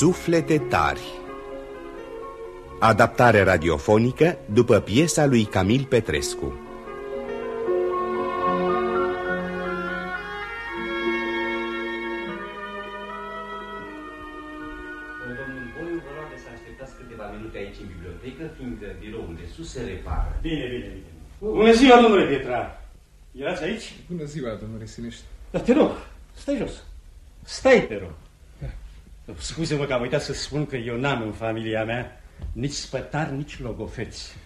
Suflete tari Adaptare radiofonică după piesa lui Camil Petrescu Bine, bine, bine. Bună ziua, domnule Pietra. Erați aici? Bună ziua, domnule Sinești. Dar te rog, stai jos. Stai, te rog. Scuze-mă că am uitat să spun că eu n-am în familia mea nici spătar, nici logofeți.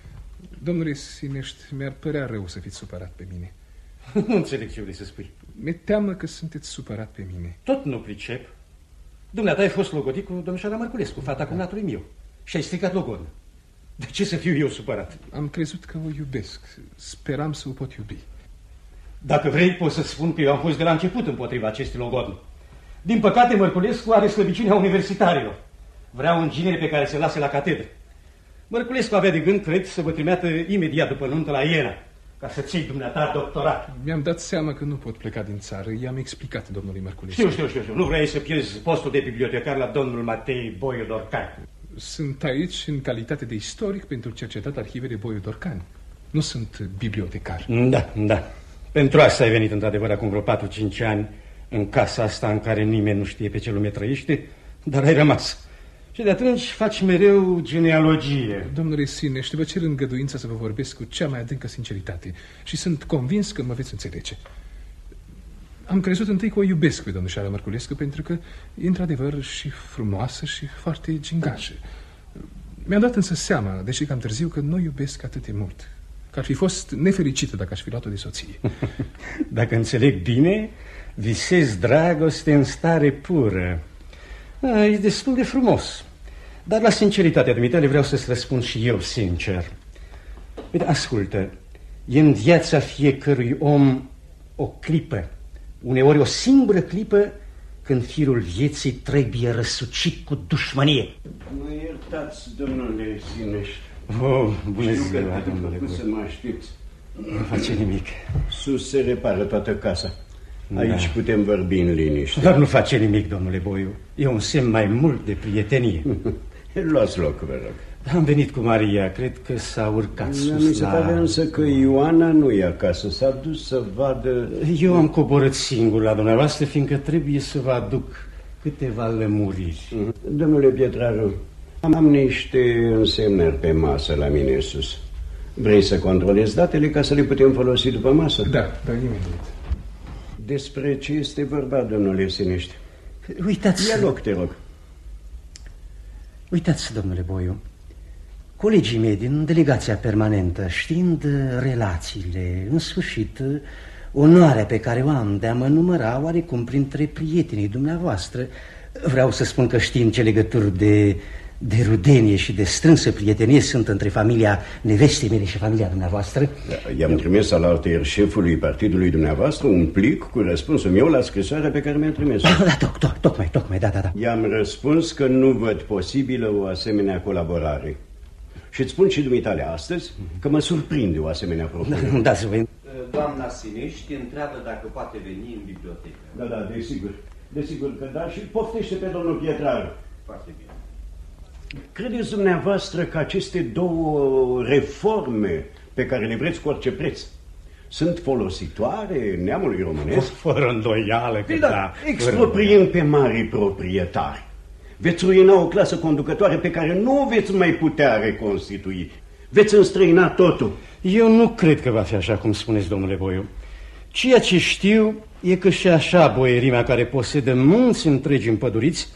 Domnule Sinești, mi-ar părea rău să fiți supărat pe mine. nu înțeleg ce vrei să spui. Mi-e teamă că sunteți supărat pe mine. Tot nu pricep. Dumneata ai fost logodit cu domnișoara Marculescu, fata da. cumnatului meu. Și ai stricat logodul. De ce să fiu eu supărat? Am crezut că o iubesc. Speram să o pot iubi. Dacă vrei, poți să spun că eu am fost de la început împotriva acestui logodn. Din păcate, Mărculescu are slăbiciunea universitarilor. Vrea un ginere pe care se lase la catedră. Mărculescu avea de gând, cred, să vă trimeată imediat după nuntă la Iena, ca să ții dumneata doctorat. Mi-am dat seama că nu pot pleca din țară. I-am explicat domnului Mărculescu. Știu, știu, știu, știu. Nu vrei să pierzi postul de bibliotecar la domnul Matei Boiu Dorcan. Sunt aici în calitate de istoric pentru cercetat arhivele Boiu Dorcan. Nu sunt bibliotecar. Da, da. Pentru asta ai venit într-adevăr acum vreo 4-5 ani în casa asta în care nimeni nu știe pe ce lume trăiește, dar ai rămas. Și de atunci faci mereu genealogie. Domnule Sinește, vă cer îngăduința să vă vorbesc cu cea mai adâncă sinceritate și sunt convins că mă veți înțelege. Am crezut întâi că o iubesc pe domnișoara Mărculescu pentru că e într-adevăr și frumoasă și foarte gingașă. Mi-am dat însă seama, deși cam târziu, că nu iubesc atât de mult. Că ar fi fost nefericită dacă aș fi luat-o de soție. dacă înțeleg bine, visezi dragoste în stare pură. A, e destul de frumos. Dar la sinceritatea dumitale vreau să-ți răspund și eu sincer. Uite, ascultă, e în viața fiecărui om o clipă, uneori o singură clipă, când firul vieții trebuie răsucit cu dușmănie. Mă iertați, domnule Sinești. Oh, bună Știu ziua, domnule. Nu să mă aștepți. Nu face nimic. Sus se repară toată casa. Da. Aici putem vorbi în liniște. Dar nu face nimic, domnule Boiu. E un semn mai mult de prietenie. Luați loc, vă rog. Am venit cu Maria, cred că s-a urcat sus Mi se pare însă că Ioana nu e acasă, s-a dus să vadă... Eu am coborât singur la dumneavoastră, fiindcă trebuie să vă aduc câteva lămuriri. Mhm. Domnule Pietraru, am niște însemnări pe masă la mine sus. Vrei să controlezi datele ca să le putem folosi după masă? Da, da, imediat. Despre ce este vorba, domnule Sinești? Uitați... Ia loc, te rog. Uitați, domnule Boiu, colegii mei din delegația permanentă, știind relațiile, în sfârșit, onoarea pe care o am de a mă număra oarecum printre prietenii dumneavoastră, vreau să spun că știind ce legături de de rudenie și de strânsă prietenie sunt între familia nevestei mele și familia dumneavoastră. Da, I-am trimis al alter șefului partidului dumneavoastră un plic cu răspunsul meu la scrisoarea pe care mi-a trimis-o. Ah, da, toc, toc, tocmai, tocmai, da, da, da. I-am răspuns că nu văd posibilă o asemenea colaborare. Și îți spun și dumitale astăzi că mă surprinde o asemenea propunere. Da, da, să vă... Doamna Sinești întreabă dacă poate veni în bibliotecă. Da, da, desigur. Desigur că da și poftește pe domnul Pietraru. Foarte bine. Credeți dumneavoastră că aceste două reforme pe care le vreți cu orice preț sunt folositoare neamului românesc? Fără îndoială că da. da expropriind pe mari proprietari. Veți ruina o clasă conducătoare pe care nu o veți mai putea reconstitui. Veți înstrăina totul. Eu nu cred că va fi așa cum spuneți, domnule Boiu. Ceea ce știu e că și așa boierimea care posedă munți întregi împăduriți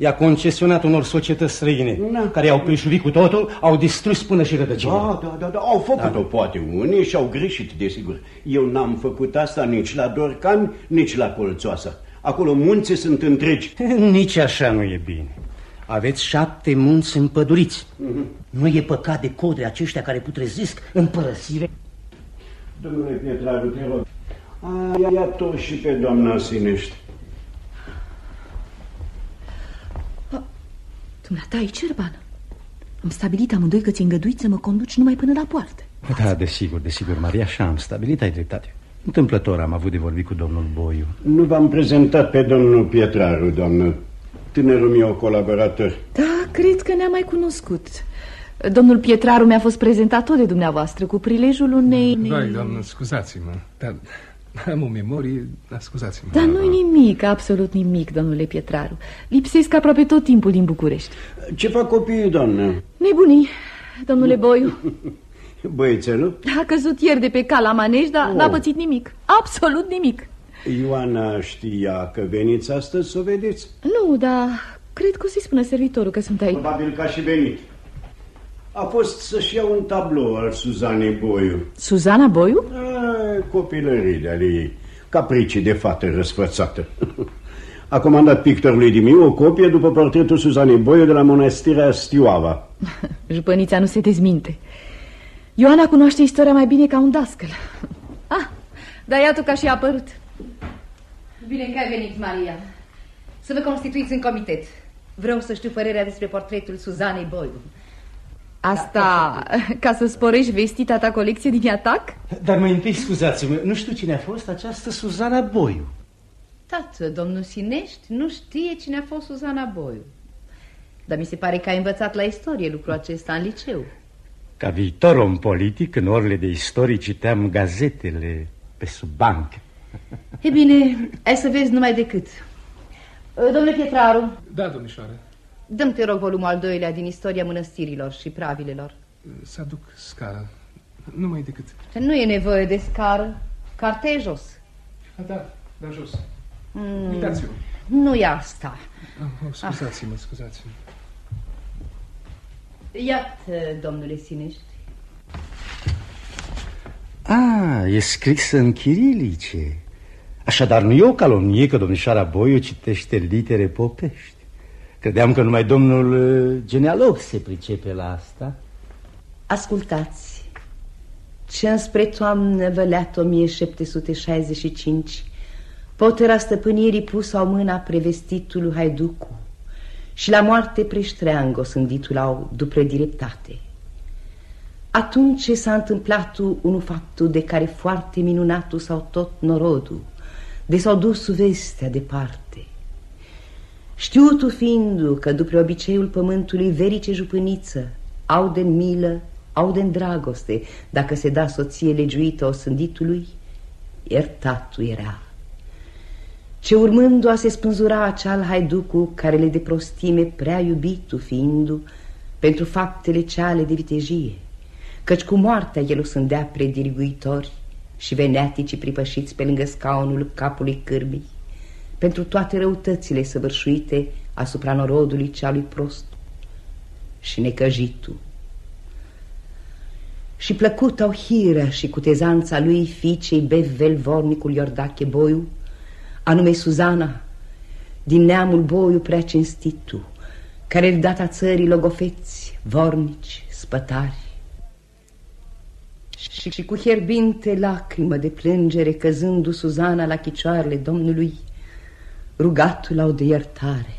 i-a concesionat unor societăți străine da. care au prișurit cu totul, au distrus până și rădăcini. Da, da, da, da, au făcut-o da. poate unii și au greșit, desigur. Eu n-am făcut asta nici la Dorcan, nici la Colțoasa. Acolo munții sunt întregi. Nici așa nu e bine. Aveți șapte munți împăduriți. Mm -hmm. Nu e păcat de codre aceștia care putrezesc în părăsire? Domnule Pietraru, te rog. A, ia tot și pe doamna Sinești. Dumneata ai cerbană. Am stabilit amândoi că ți îngăduit să mă conduci numai până la poartă. Da, desigur, desigur, Maria, așa am stabilit, ai dreptate. Întâmplător am avut de vorbit cu domnul Boiu. Nu v-am prezentat pe domnul Pietraru, doamnă. tânărul meu colaborator. Da, cred că ne-am mai cunoscut. Domnul Pietraru mi-a fost prezentat tot de dumneavoastră cu prilejul unei... Vai, doamnă, scuzați-mă, dar am o memorie, dar scuzați-mă. Dar nu-i nimic, absolut nimic, domnule Pietraru. Lipsesc aproape tot timpul din București. Ce fac copiii, doamnă? Nebunii, domnule Boiu. Băiețelul? A căzut ieri de pe cal la manej, dar Oh. n-a pățit nimic. Absolut nimic. Ioana știa că veniți astăzi să o vedeți. Nu, dar cred că o să-i spună servitorul că sunt aici. Probabil că a și venit. A fost să-și ia un tablou al Suzanei Boiu. Suzana Boiu? A, copilării de ale ei. Capricii de fată răsfățată. A comandat pictorului Dimiu o copie după portretul Suzanei Boiu de la mănăstirea Stioava. Jupănița nu se dezminte. Ioana cunoaște istoria mai bine ca un dascăl. Ah, dar iată că a și apărut. Bine că ai venit, Maria. Să vă constituiți în comitet. Vreau să știu părerea despre portretul Suzanei Boiu. Asta ca să sporești vestita ta colecție din atac? Dar mai întâi scuzați-mă, nu știu cine a fost această Suzana Boiu. Tată, domnul Sinești nu știe cine a fost Suzana Boiu. Dar mi se pare că ai învățat la istorie lucrul acesta în liceu. Ca viitor om politic, în orele de istorie citeam gazetele pe sub bancă. E bine, ai să vezi numai decât. Domnule Pietraru, Da, domnișoară, dăm te rog volumul al doilea din istoria mănăstirilor și pravilelor. să aduc scara. Numai decât. Nu e nevoie de scară, cartea e jos. A, da, da, jos. Mm, Uitați-vă. nu e asta. Ah, oh, scuzați-mă, scuzați-mă. Iată, domnule Sinești. Ah, e scrisă în chirilice. Așadar, nu e o calomnie că domnișoara Boiu citește litere popești. Credeam că numai domnul uh, genealog se pricepe la asta. Ascultați. Ce înspre toamnă văleat 1765 Potera stăpânirii pus au mâna prevestitului Haiducu Și la moarte preștreangă o sânditul au după dreptate Atunci ce s-a întâmplat unul faptul de care foarte minunatul sau tot norodul De s-au dus vestea departe Știutu fiindu că după obiceiul pământului verice jupâniță Au de milă, au de dragoste. Dacă se da soție legiuită o sânditului Iertatul era. Ce urmându a se spânzura aceal haiducu Care le de prostime prea iubitu fiindu Pentru faptele ceale de vitejie. Căci cu moartea el o sândea prediriguitori Și veneaticii pripășiți pe lângă scaunul capului cârbii pentru toate răutățile săvârșuite asupra norodului cealui prost și necăjitul. Și plăcut au hiră și cutezanța lui fiicei Bevel vornicul Iordache Boiu, anume Suzana, din neamul Boiu prea cinstitu, care îl data țării logofeți, vornici, spătari. Și, și cu hierbinte lacrimă de plângere căzându Suzana la chicioarele Domnului, rugatul au de iertare,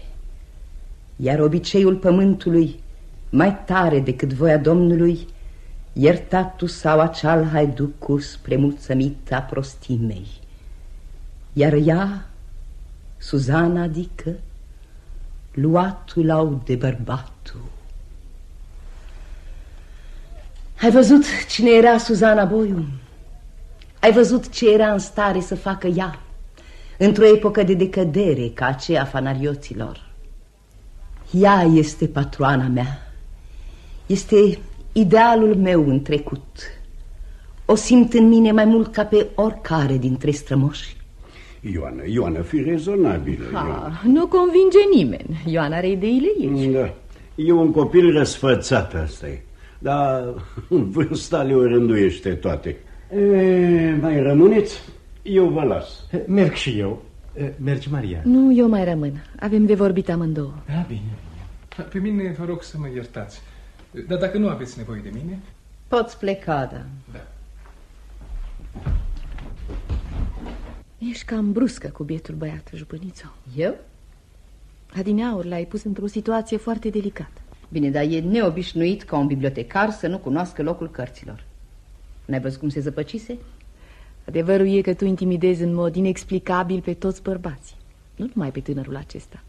iar obiceiul pământului, mai tare decât voia Domnului, iertatul sau aceal haiducu spre mulțămita prostimei. Iar ea, Suzana, adică, luatul au de bărbatul. Ai văzut cine era Suzana Boiu? Ai văzut ce era în stare să facă ea? Într-o epocă de decădere ca aceea fanarioților. Ea este patroana mea, este idealul meu în trecut. O simt în mine mai mult ca pe oricare dintre strămoși. Ioana, Ioana, fi rezonabilă. Ioana. Ah, nu convinge nimeni. Ioana are ideile ei. Da. E un copil răsfățat, asta e. Dar vârsta le o rânduiește toate. E, mai rămâneți? Eu vă las. Merg și eu. Mergi, Maria. Nu, eu mai rămân. Avem de vorbit amândouă. Da, bine. Pe mine vă rog să mă iertați. Dar dacă nu aveți nevoie de mine... Poți pleca, da. Da. Ești cam bruscă cu bietul băiat, jupânițo. Eu? Adineaur l-ai pus într-o situație foarte delicată. Bine, dar e neobișnuit ca un bibliotecar să nu cunoască locul cărților. N-ai văzut cum se zăpăcise? Adevărul e că tu intimidezi în mod inexplicabil pe toți bărbații. Nu numai pe tânărul acesta.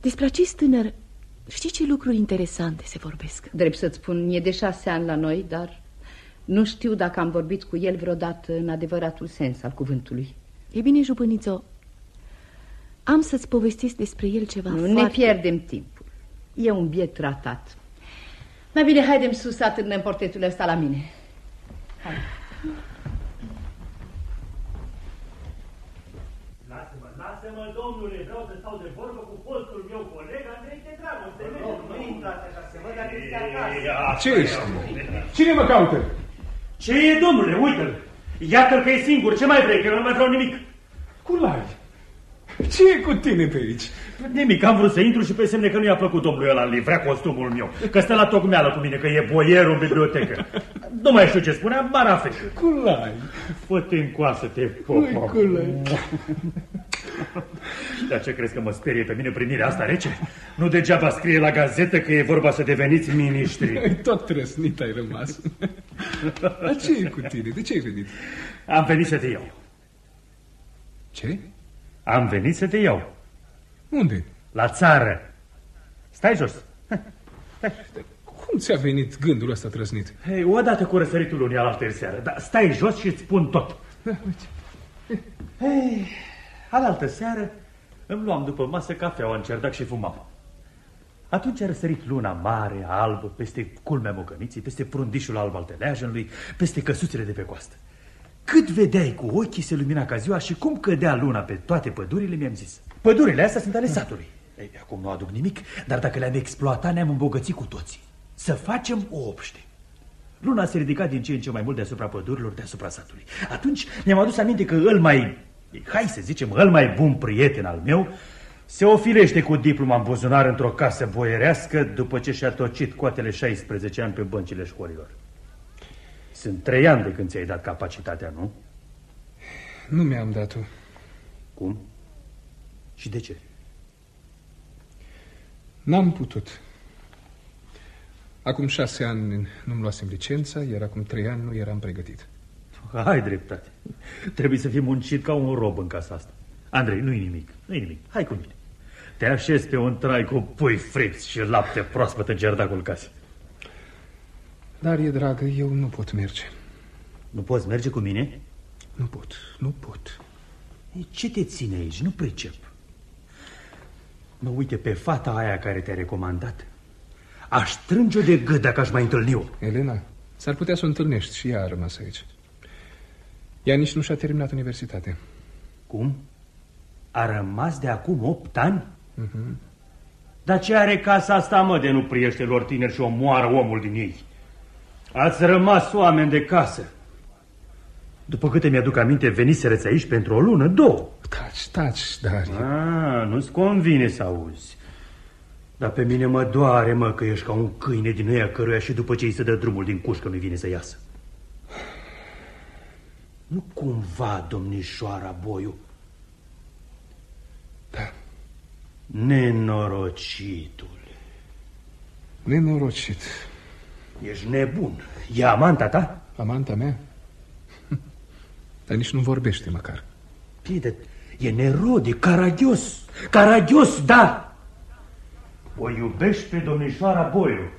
Despre acest tânăr, știi ce lucruri interesante se vorbesc? Drept să-ți spun, e de șase ani la noi, dar nu știu dacă am vorbit cu el vreodată în adevăratul sens al cuvântului. E bine, jupănițo, am să-ți povestesc despre el ceva Nu foarte... ne pierdem timpul. E un biet tratat. Mai bine, haidem sus să atârnăm portretul ăsta la mine. Hai. Lasă-mă, lasă-mă, domnule, vreau să stau de vorbă cu fostul meu coleg, Andrei de Dragoste. Nu intrați așa, să văd dacă este acasă. Ce ești? Cine mă caută? Ce e, domnule, uite-l. Iată-l că e singur, ce mai vrei, că eu nu mai vreau nimic. Culai. Ce e cu tine pe aici? Nimic, am vrut să intru și pe semne că nu i-a plăcut domnului ăla livrea costumul meu. Că stă la tocmeală cu mine, că e boierul în bibliotecă. Nu mai știu ce spunea, marafecă. Culai. Fă-te încoasă-te, Ui, popo. culai. Dar ce crezi că mă sperie pe mine primirea asta rece? Nu degeaba scrie la gazetă că e vorba să deveniți miniștri. Ai tot trăsnit ai rămas. Dar ce e cu tine? De ce ai venit? Am venit să te iau. Ce? Am venit să te iau. Unde? La țară. Stai jos. Cum ți-a venit gândul ăsta trăsnit? Hei, odată cu răsăritul lunii al altei seară. Dar stai jos și îți spun tot. Da, uite. Hei, alaltă seară îmi luam după masă cafeaua în cerdac și fumam. Atunci a răsărit luna mare, albă, peste culmea mocăniții, peste frundișul alb al teleajului, peste căsuțele de pe coastă. Cât vedeai cu ochii se lumina ca ziua și cum cădea luna pe toate pădurile, mi-am zis. Pădurile astea sunt ale satului. Ei, acum nu aduc nimic, dar dacă le-am exploatat, ne-am îmbogățit cu toții. Să facem o obște. Luna se ridica din ce în ce mai mult deasupra pădurilor, deasupra satului. Atunci mi-am adus aminte că îl mai, hai să zicem, îl mai bun prieten al meu, se ofilește cu diploma în buzunar într-o casă boierească după ce și-a tocit coatele 16 ani pe băncile școlilor. Sunt trei ani de când ți-ai dat capacitatea, nu? Nu mi-am dat-o. Cum? Și de ce? N-am putut. Acum șase ani nu-mi luasem licența, iar acum trei ani nu eram pregătit. Ai dreptate. Trebuie să fii muncit ca un rob în casa asta. Andrei, nu-i nimic, nu-i nimic. Hai cu mine. Te așezi pe un trai cu pui friți și lapte proaspăt în gerdacul casei. Dar e dragă, eu nu pot merge. Nu poți merge cu mine? Nu pot, nu pot. Ei, Ce te ține aici? Nu pricep. Mă uite pe fata aia care te-a recomandat. Aș strânge-o de gât dacă aș mai întâlni-o. Elena, s-ar putea să o întâlnești și ea a rămas aici. Ea nici nu și-a terminat universitatea. Cum? A rămas de acum opt ani? Dar ce are casa asta, mă, de nu priește lor tineri și omoară omul din ei? Ați rămas oameni de casă. După câte mi-aduc aminte, venisereți aici pentru o lună, două. Taci, taci, Darie. Ah, nu-ți convine să auzi. Dar pe mine mă doare, mă, că ești ca un câine din ăia căruia și după ce îi se dă drumul din cușcă nu vine să iasă. Nu cumva, domnișoara Boiu? Da, Nenorocitule. nenorocit. Ești nebun. E amanta ta? Amanta mea? Dar nici nu vorbește măcar. Bine, dar e nerod, e caragios. Caragios, da. O iubești pe domnișoara Boiu.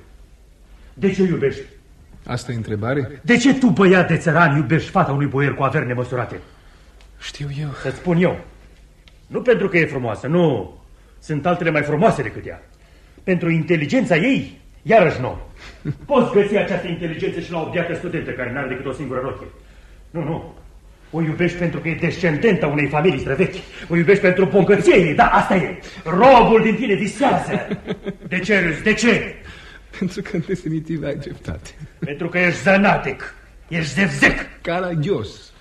De ce o iubești? Asta e întrebare? De ce tu, băiat de țăran, iubești fata unui boier cu averi nemăsurate? Știu eu. Să-ți spun eu. Nu pentru că e frumoasă, nu. Sunt altele mai frumoase decât ea. Pentru inteligența ei, iarăși nu. Poți găsi această inteligență și la o biată studentă care n-are decât o singură rochie. Nu, nu. O iubești pentru că e descendentă unei familii străvechi. O iubești pentru bogăție ei, da, asta e. Robul din tine visează. De ce râzi? De ce? Pentru că în definitiv ai dreptate. Pentru că ești zănatic. Ești zevzec. Caragios.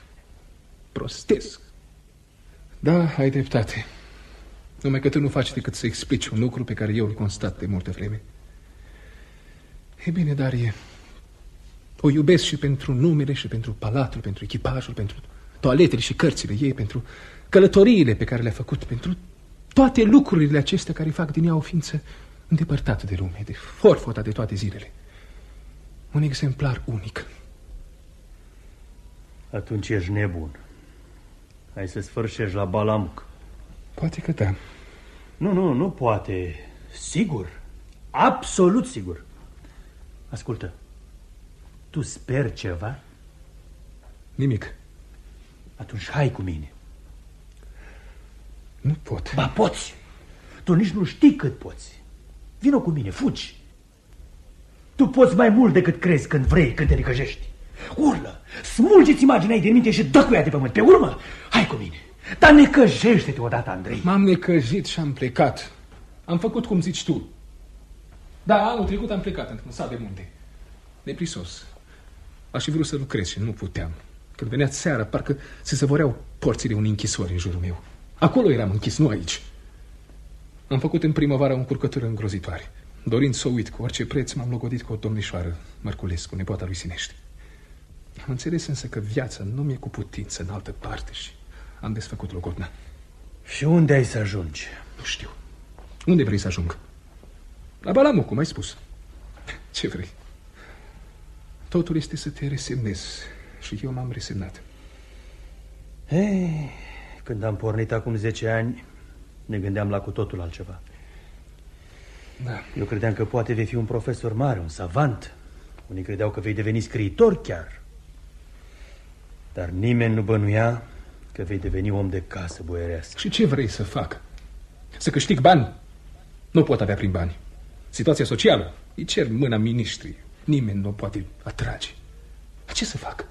Prostesc. Da, ai dreptate. Numai că tu nu faci decât să explici un lucru pe care eu îl constat de multă vreme. E bine, Darie, o iubesc și pentru numele și pentru palatul, pentru echipajul, pentru toaletele și cărțile ei, pentru călătoriile pe care le-a făcut, pentru toate lucrurile acestea care fac din ea o ființă îndepărtată de lume, de forfota de toate zilele. Un exemplar unic. Atunci ești nebun. Hai să sfârșești la balamuc. Poate că da. Nu, nu, nu poate. Sigur. Absolut sigur. Ascultă. Tu sper ceva? Nimic. Atunci hai cu mine. Nu pot. Ba poți. Tu nici nu știi cât poți. Vino cu mine, fugi. Tu poți mai mult decât crezi când vrei, când te necăjești. Urlă, smulgeți imaginea din minte și dă cu ea de pământ. Pe urmă, hai cu mine. Dar necăjește-te odată, Andrei. M-am necăjit și am plecat. Am făcut cum zici tu. Da, anul trecut am plecat într-un sat de munte. Neprisos. Aș fi vrut să lucrez și nu puteam. Când venea seara, parcă se zăvoreau porțile unui închisori în jurul meu. Acolo eram închis, nu aici. Am făcut în primăvară o încurcătură îngrozitoare. Dorind să o uit cu orice preț, m-am logodit cu o domnișoară, Mărculescu, nepoata lui Sinești. Am înțeles însă că viața nu mi-e cu putință în altă parte și am desfăcut logodna. Și unde ai să ajungi? Nu știu. Unde vrei să ajung? La Balamu, cum ai spus. Ce vrei? Totul este să te resemnezi și eu m-am resemnat. Ei, când am pornit acum 10 ani, ne gândeam la cu totul altceva. Da. Eu credeam că poate vei fi un profesor mare, un savant. Unii credeau că vei deveni scriitor chiar. Dar nimeni nu bănuia că vei deveni om de casă boierească. Și ce vrei să fac? Să câștig bani? Nu pot avea prin bani. Situația socială. Îi cer mâna ministrii. Nimeni nu o poate atrage. Ce să fac?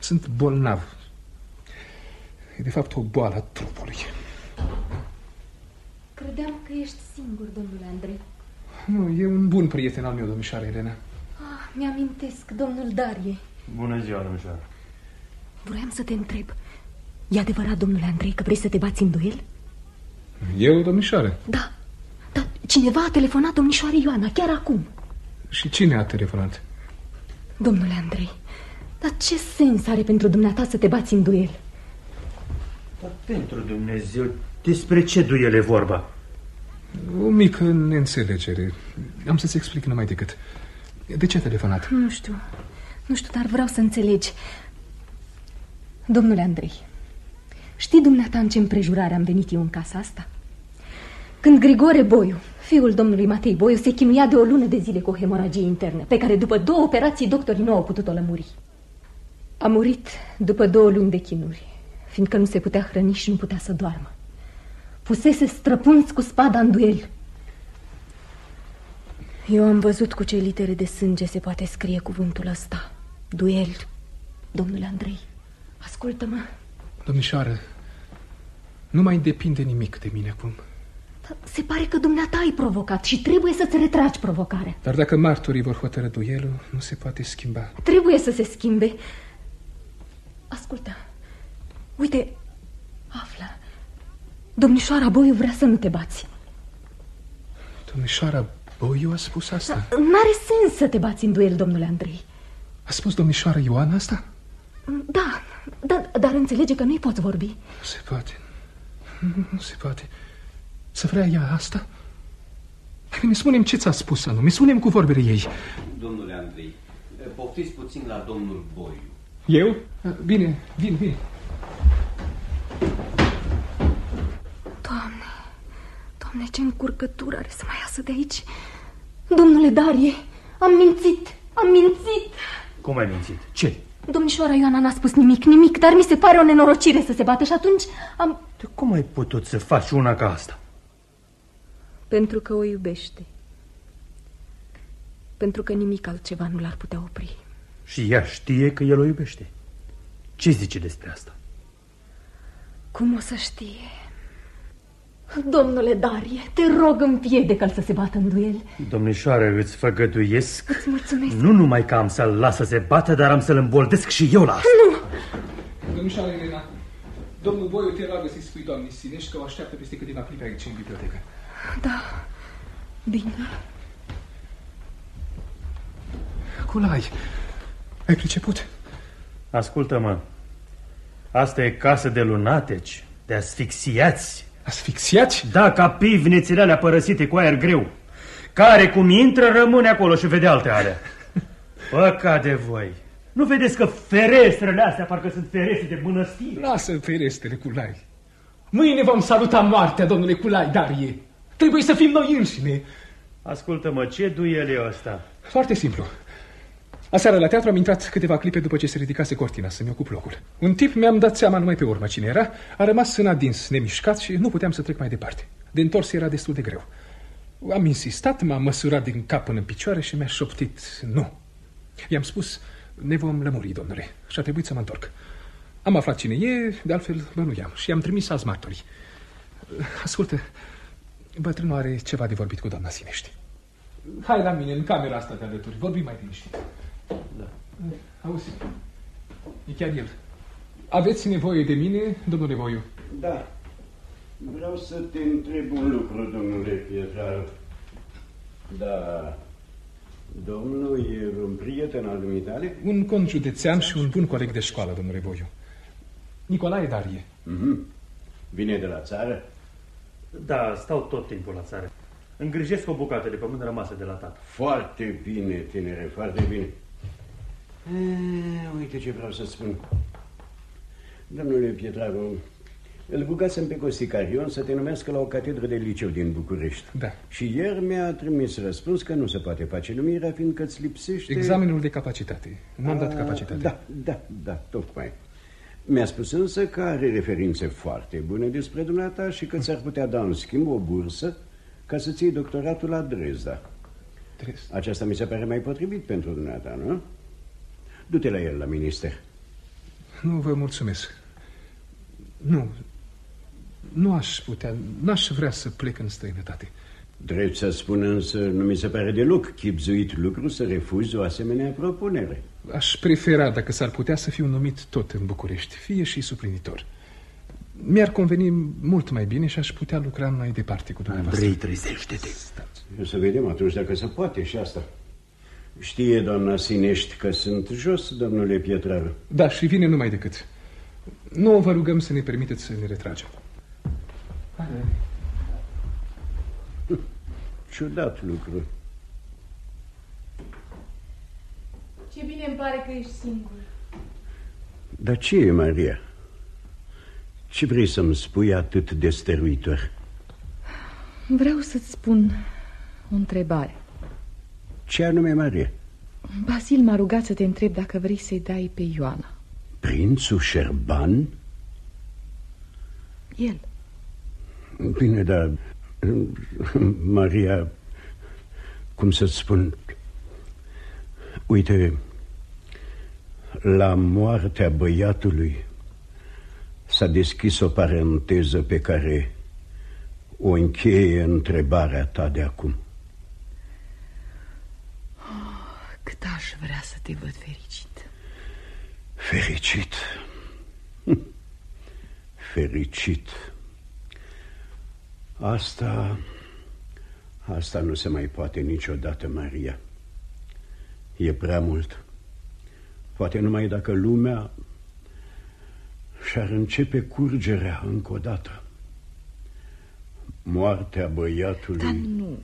Sunt bolnav. E de fapt o boală a trupului. Credeam că ești singur, domnule Andrei. Nu, e un bun prieten al meu, domnișoara Elena. Ah, mi-amintesc, domnul Darie. Bună ziua, domnișoară. Vroiam să te întreb. E adevărat, domnule Andrei, că vrei să te bați în duel? Eu, domnișoară? Da. Dar cineva a telefonat domnișoarei Ioana, chiar acum. Și cine a telefonat? Domnule Andrei, dar ce sens are pentru dumneata să te bați în duel? Dar pentru Dumnezeu, despre ce duel e vorba? O mică neînțelegere. Am să-ți explic numai decât. De ce a telefonat? Nu știu. Nu știu, dar vreau să înțelegi. Domnule Andrei, știi dumneata în ce împrejurare am venit eu în casa asta? Când Grigore Boiu, fiul domnului Matei Boiu, se chinuia de o lună de zile cu o hemoragie internă, pe care după două operații doctorii nu au putut-o lămuri. A murit după două luni de chinuri, fiindcă nu se putea hrăni și nu putea să doarmă. Fusese străpuns cu spada în duel. Eu am văzut cu ce litere de sânge se poate scrie cuvântul ăsta. Duel, domnule Andrei. Ascultă-mă. Domnișoară, nu mai depinde nimic de mine acum. Dar se pare că dumneata ai provocat și trebuie să-ți retragi provocarea. Dar dacă martorii vor hotără duelul, nu se poate schimba. Trebuie să se schimbe. Ascultă. Uite, află. Domnișoara Boiu vrea să nu te bați. Domnișoara Boiu a spus asta? N-are sens să te bați în duel, domnule Andrei. A spus domnișoara Ioana asta? Da, da dar înțelege că nu-i poți vorbi. Nu se poate. Nu, nu se poate. Să vrea ea asta? Hai bine, spune ce ți-a spus anume. spune cu vorbele ei. Domnule Andrei, poftiți puțin la domnul Boiu. Eu? Bine, vin, vin. Doamne, Doamne, ce încurcătură are să mai iasă de aici. Domnule Darie, am mințit, am mințit. Cum ai mințit? Ce? Domnișoara Ioana n-a spus nimic, nimic, dar mi se pare o nenorocire să se bată și atunci am... De cum ai putut să faci una ca asta? Pentru că o iubește. Pentru că nimic altceva nu l-ar putea opri. Și ea știe că el o iubește. Ce zice despre asta? Cum o să știe? Domnule Darie, te rog împiedică-l să se bată în duel. Domnișoară, îți făgăduiesc... Îți mulțumesc. Nu numai că am să-l las să se bată, dar am să-l îmboldesc și eu la asta. Nu! Domnișoară Elena, domnul Boiu te roagă să-i spui doamnei Sinești că o așteaptă peste câteva clipe aici în bibliotecă. Da, bine. Culai, ai priceput? Ascultă-mă, asta e casă de lunateci, de asfixiați. Asfixiați? Da, ca pivnițele alea părăsite cu aer greu. Care cum intră rămâne acolo și vede alte alea. Păcat de voi. Nu vedeți că ferestrele astea parcă sunt ferestre de mănăstire? Lasă ferestrele, Culai. Mâine vom saluta moartea, domnule Culai, Darie. Trebuie să fim noi înșine. Ascultă-mă, ce duel e ăsta? Foarte simplu. Aseară la teatru am intrat câteva clipe după ce se ridicase cortina să-mi ocup locul. Un tip mi-am dat seama numai pe urmă cine era, a rămas în adins, nemișcat și nu puteam să trec mai departe. De întors era destul de greu. Am insistat, m-am măsurat din cap până în picioare și mi-a șoptit nu. I-am spus, ne vom lămuri, domnule, și a trebuit să mă întorc. Am aflat cine e, de altfel bănuiam, și am trimis alți martori. Ascultă, bătrânul are ceva de vorbit cu doamna Sinești. Hai la mine, în camera asta de alături, vorbim mai liniștit. Da. Auzi, e chiar el. Aveți nevoie de mine, domnule Voiu? Da. Vreau să te întreb un lucru, domnule Pietrar. Da. Domnul e un prieten al dumitale? Un cont județean și un bun coleg de școală, domnule Voiu. Nicolae Darie. Mm -hmm. Vine de la țară? Da, stau tot timpul la țară. Îngrijesc o bucată de pământ rămasă de la tată. Foarte bine, tinere, foarte bine. E, uite ce vreau să spun. Domnule Pietraru, îl rugasem pe Costicarion să te numească la o catedră de liceu din București. Da. Și ieri mi-a trimis răspuns că nu se poate face numirea, fiindcă îți lipsește... Examenul de capacitate. Nu am dat capacitate. Da, da, da, tocmai. Mi-a spus însă că are referințe foarte bune despre dumneata și că ți-ar putea da în schimb o bursă ca să-ți iei doctoratul la Dresda. Dresda. Aceasta mi se pare mai potrivit pentru dumneata, nu? Du-te la el, la minister. Nu vă mulțumesc. Nu. Nu aș putea, n-aș vrea să plec în străinătate. Drept să spun însă, nu mi se pare deloc chipzuit lucru să refuzi o asemenea propunere. Aș prefera, dacă s-ar putea, să fiu numit tot în București, fie și suplinitor. Mi-ar conveni mult mai bine și aș putea lucra mai departe cu dumneavoastră. Andrei, trezește-te. Eu să vedem atunci dacă se poate și asta. Știe doamna Sinești că sunt jos, domnule Pietraru. Da, și vine numai decât. Nu vă rugăm să ne permiteți să ne retragem. Ciudat lucru. Ce bine îmi pare că ești singur. Dar ce e, Maria? Ce vrei să-mi spui atât de stăruitor? Vreau să-ți spun o întrebare. Ce anume, Maria? Basil m-a rugat să te întreb dacă vrei să-i dai pe Ioana. Prințul Șerban? El. Bine, dar... Maria, cum să-ți spun... Uite, la moartea băiatului s-a deschis o paranteză pe care o încheie întrebarea ta de acum. Cât aș vrea să te văd fericit. Fericit? Fericit. Asta... Asta nu se mai poate niciodată, Maria. E prea mult. Poate numai dacă lumea și-ar începe curgerea încă o dată. Moartea băiatului... Dar nu.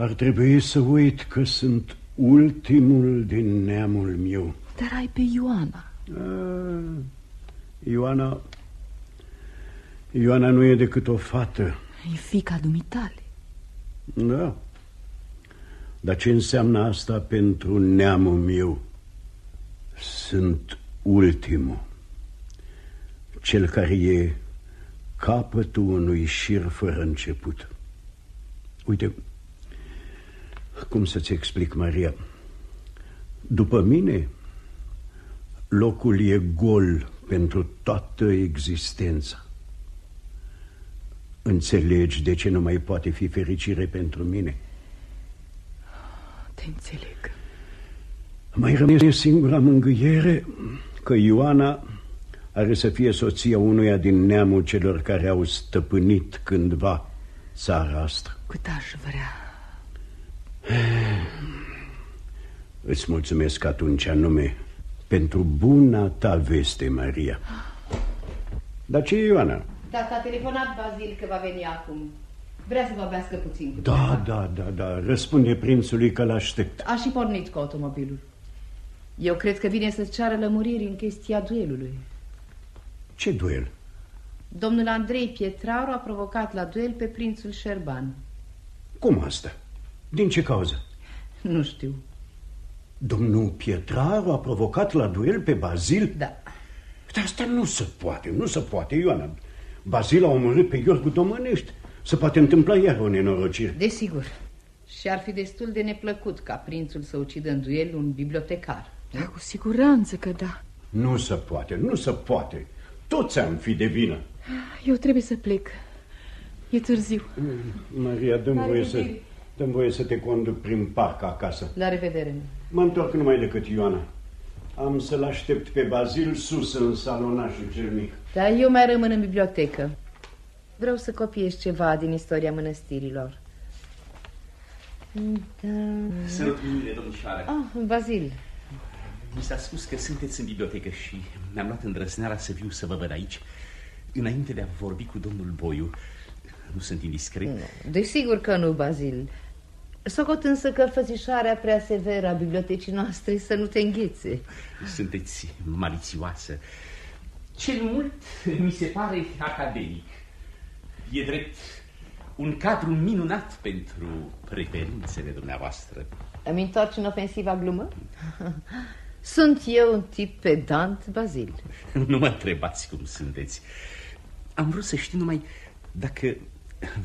Ar trebui să uit că sunt ultimul din neamul meu. Dar ai pe Ioana. A, Ioana... Ioana nu e decât o fată. E fica dumitale. Da. Dar ce înseamnă asta pentru neamul meu? Sunt ultimul. Cel care e capătul unui șir fără început. Uite, cum să-ți explic, Maria? După mine, locul e gol pentru toată existența. Înțelegi de ce nu mai poate fi fericire pentru mine? Te înțeleg. Mai rămâne singura mângâiere că Ioana are să fie soția unuia din neamul celor care au stăpânit cândva țara asta. Cât aș vrea. Îți mulțumesc atunci anume pentru buna ta veste, Maria. Dar ce e Ioana? Da, s-a telefonat Bazil că va veni acum. Vrea să vorbească puțin cu Da, da, da, da. Răspunde prințului că l-aștept. A și pornit cu automobilul. Eu cred că vine să-ți ceară lămuriri în chestia duelului. Ce duel? Domnul Andrei Pietraru a provocat la duel pe prințul Șerban. Cum asta? Din ce cauză? Nu știu. Domnul Pietraru a provocat la duel pe Bazil? Da. Dar asta nu se poate, nu se poate, Ioana. Bazil a omorât pe Gheorghe Domănești. Se poate întâmpla iar o nenorocire. Desigur. Și ar fi destul de neplăcut ca prințul să ucidă în duel un bibliotecar. Da, cu siguranță că da. Nu se poate, nu se poate. Toți am fi de vină. Eu trebuie să plec. E târziu. Maria, dăm voie, să, dăm voie să te conduc prin parc acasă. La revedere. Mă întorc numai decât Ioana. Am să-l aștept pe Bazil sus în salonașul cel mic. Dar eu mai rămân în bibliotecă. Vreau să copiez ceva din istoria mănăstirilor. Da. Salut, mâinile, domnișoară. Ah, Bazil. Mi s-a spus că sunteți în bibliotecă și mi-am luat îndrăzneala să viu să vă văd aici, înainte de a vorbi cu domnul Boiu. Nu sunt indiscret? Nu, desigur că nu, Bazil. Socot însă că fățișarea prea severă a bibliotecii noastre să nu te înghețe. Sunteți malițioasă. Cel mult mi se pare academic. E drept un cadru minunat pentru preferințele dumneavoastră. Îmi întorci în ofensiva glumă? Sunt eu un tip pedant, Bazil. Nu mă întrebați cum sunteți. Am vrut să știu numai dacă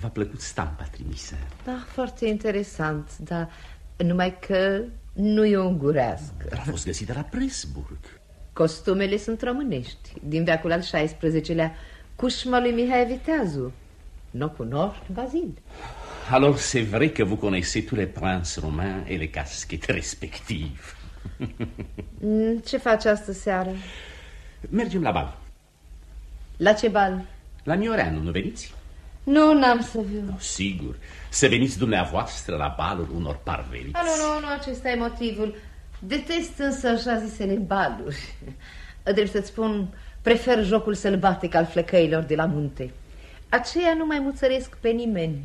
v-a plăcut stampa trimisă. Da, foarte interesant, dar numai că nu e ungurească. A fost găsită la Presburg. Costumele sunt românești, din veacul al XVI-lea, cușma lui Mihai Viteazu. Nu cunoști, Bazil? Alors c'est vrai que vous connaissez tous les princes romains et les casquettes respectives. Mm, ce faci astă seară? Mergem la bal. La ce bal? La Mioreanu, nu veniți? Nu, n-am să viu. No, sigur, să veniți dumneavoastră la balul unor parveniți. Ah, nu, nu, nu, acesta e motivul. Detest însă așa zisele baluri. Drept să-ți spun, prefer jocul sălbatic al flăcăilor de la munte. Aceia nu mai muțăresc pe nimeni.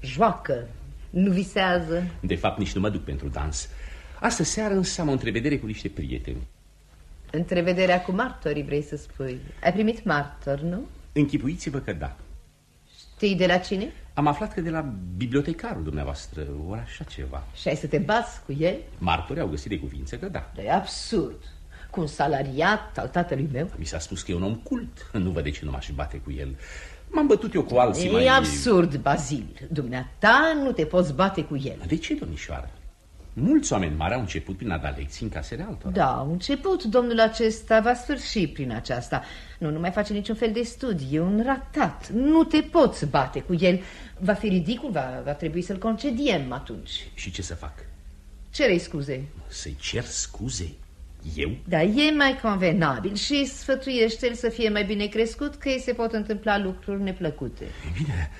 Joacă, nu visează. De fapt, nici nu mă duc pentru dans. Astă seară însă am o întrevedere cu niște prieteni. Întrevederea cu martorii, vrei să spui. Ai primit martor, nu? Închipuiți-vă că da. Știi de la cine? Am aflat că de la bibliotecarul dumneavoastră, ori așa ceva. Și ai să te bați cu el? Martorii au găsit de cuvință că da. Dar e absurd. Cu un salariat al tatălui meu? Mi s-a spus că e un om cult. Nu văd de ce nu m-aș bate cu el. M-am bătut eu cu alții e mai... E absurd, Bazil. Dumneata nu te poți bate cu el. De ce, domnișoară? Mulți oameni mari au început prin a da lecții în casele altora. Da, au început. Domnul acesta va sfârși prin aceasta. Nu, nu mai face niciun fel de studii. E un ratat. Nu te poți bate cu el. Va fi ridicul, va, va trebui să-l concediem atunci. Și ce să fac? Cere-i scuze. Să-i cer scuze? Eu? Da, e mai convenabil și sfătuiește-l să fie mai bine crescut că îi se pot întâmpla lucruri neplăcute. E bine,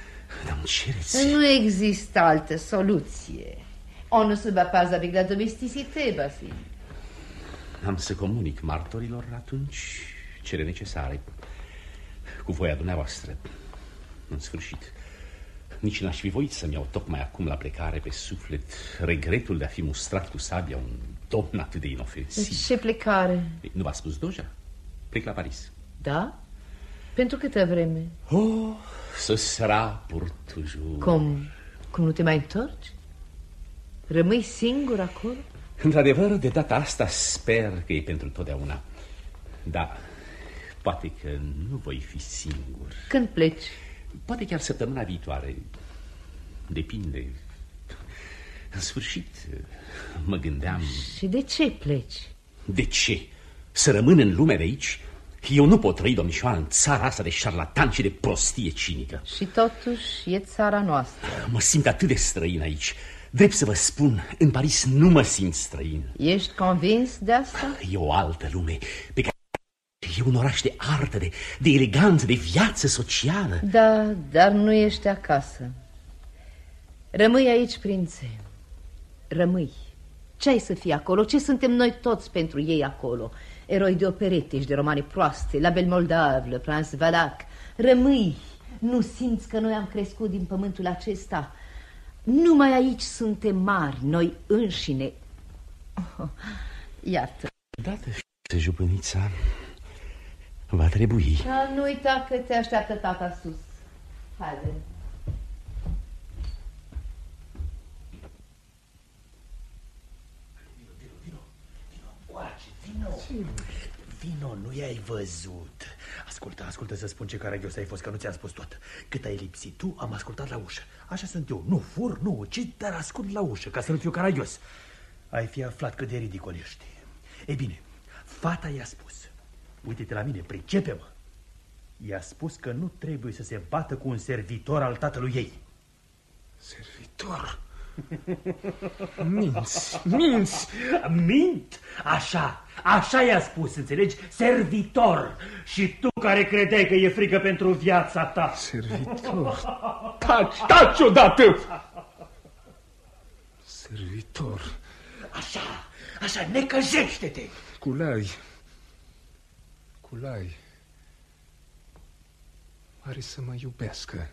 dar îmi cereți... Nu există altă soluție. On ne se bat pas avec la domesticité, Basil. Am să comunic martorilor atunci cele necesare. Cu voia dumneavoastră. În sfârșit. Nici n-aș fi voit să-mi iau tocmai acum la plecare pe suflet regretul de a fi mustrat cu sabia un domn atât de inofensiv. Ce plecare? Nu v-a spus Doja? Plec la Paris. Da? Pentru câtă vreme? Oh, ce sera pour toujours. Cum? Cum nu te mai întorci? Rămâi singur acolo? Într-adevăr, de data asta sper că e pentru totdeauna. Da, poate că nu voi fi singur. Când pleci? Poate chiar săptămâna viitoare. Depinde. În sfârșit, mă gândeam... Și de ce pleci? De ce? Să rămân în lume de aici? Eu nu pot trăi, domnișoară, în țara asta de șarlatan și de prostie cinică. Și totuși e țara noastră. Mă simt atât de străin aici. Drept să vă spun, în Paris nu mă simt străin. Ești convins de asta? E o altă lume pe care e un oraș de artă, de, de eleganță, de viață socială. Da, dar nu ești acasă. Rămâi aici, prințe. Rămâi. Ce ai să fii acolo? Ce suntem noi toți pentru ei acolo? Eroi de operete și de romane proaste, La Bel Moldave, Le Prince Valac. Rămâi. Nu simți că noi am crescut din pământul acesta? Numai aici suntem mari, noi înșine. Oh, iată. Dată, jupânița, Va trebui. Da, nu uita că te așteaptă tata sus. Haide. Vino, vino, nu i-ai văzut. Ascultă, ascultă să spun ce caragios ai fost, că nu ți-am spus tot. Cât ai lipsit tu, am ascultat la ușă. Așa sunt eu. Nu fur, nu ucid, dar ascult la ușă, ca să nu fiu caragios. Ai fi aflat cât de ridicol ești. Ei bine, fata i-a spus. Uite-te la mine, pricepe-mă. I-a spus că nu trebuie să se bată cu un servitor al tatălui ei. Servitor? Minți, minți. Mint? Așa, așa i-a spus, înțelegi? Servitor. Și tu care credeai că e frică pentru viața ta. Servitor. Taci, taci odată. Servitor. Așa, așa, necăjește-te. Culai. Culai. Are să mă iubească.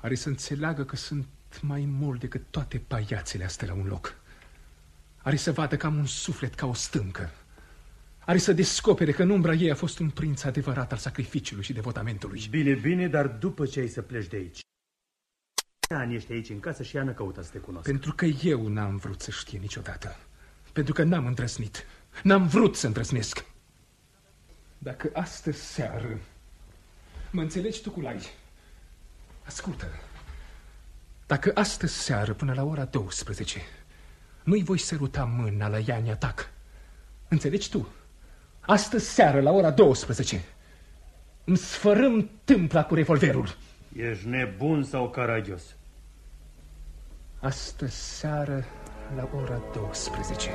Are să înțeleagă că sunt mai mult decât toate paiațele astea la un loc. Are să vadă că am un suflet ca o stâncă. Are să descopere că în umbra ei a fost un prinț adevărat al sacrificiului și devotamentului. Bine, bine, dar după ce ai să pleci de aici. Ani ești aici în casă și Ana căută să te cunoască. Pentru că eu n-am vrut să știe niciodată. Pentru că n-am îndrăznit. N-am vrut să îndrăznesc. Dacă astă seară mă înțelegi tu cu lai, ascultă dacă astă seară, până la ora 12, nu-i voi săruta mâna la Iania Tac, înțelegi tu? Astă seară, la ora 12, îmi sfărâm tâmpla cu revolverul. Ești nebun sau caragios? Astă seară, la ora 12.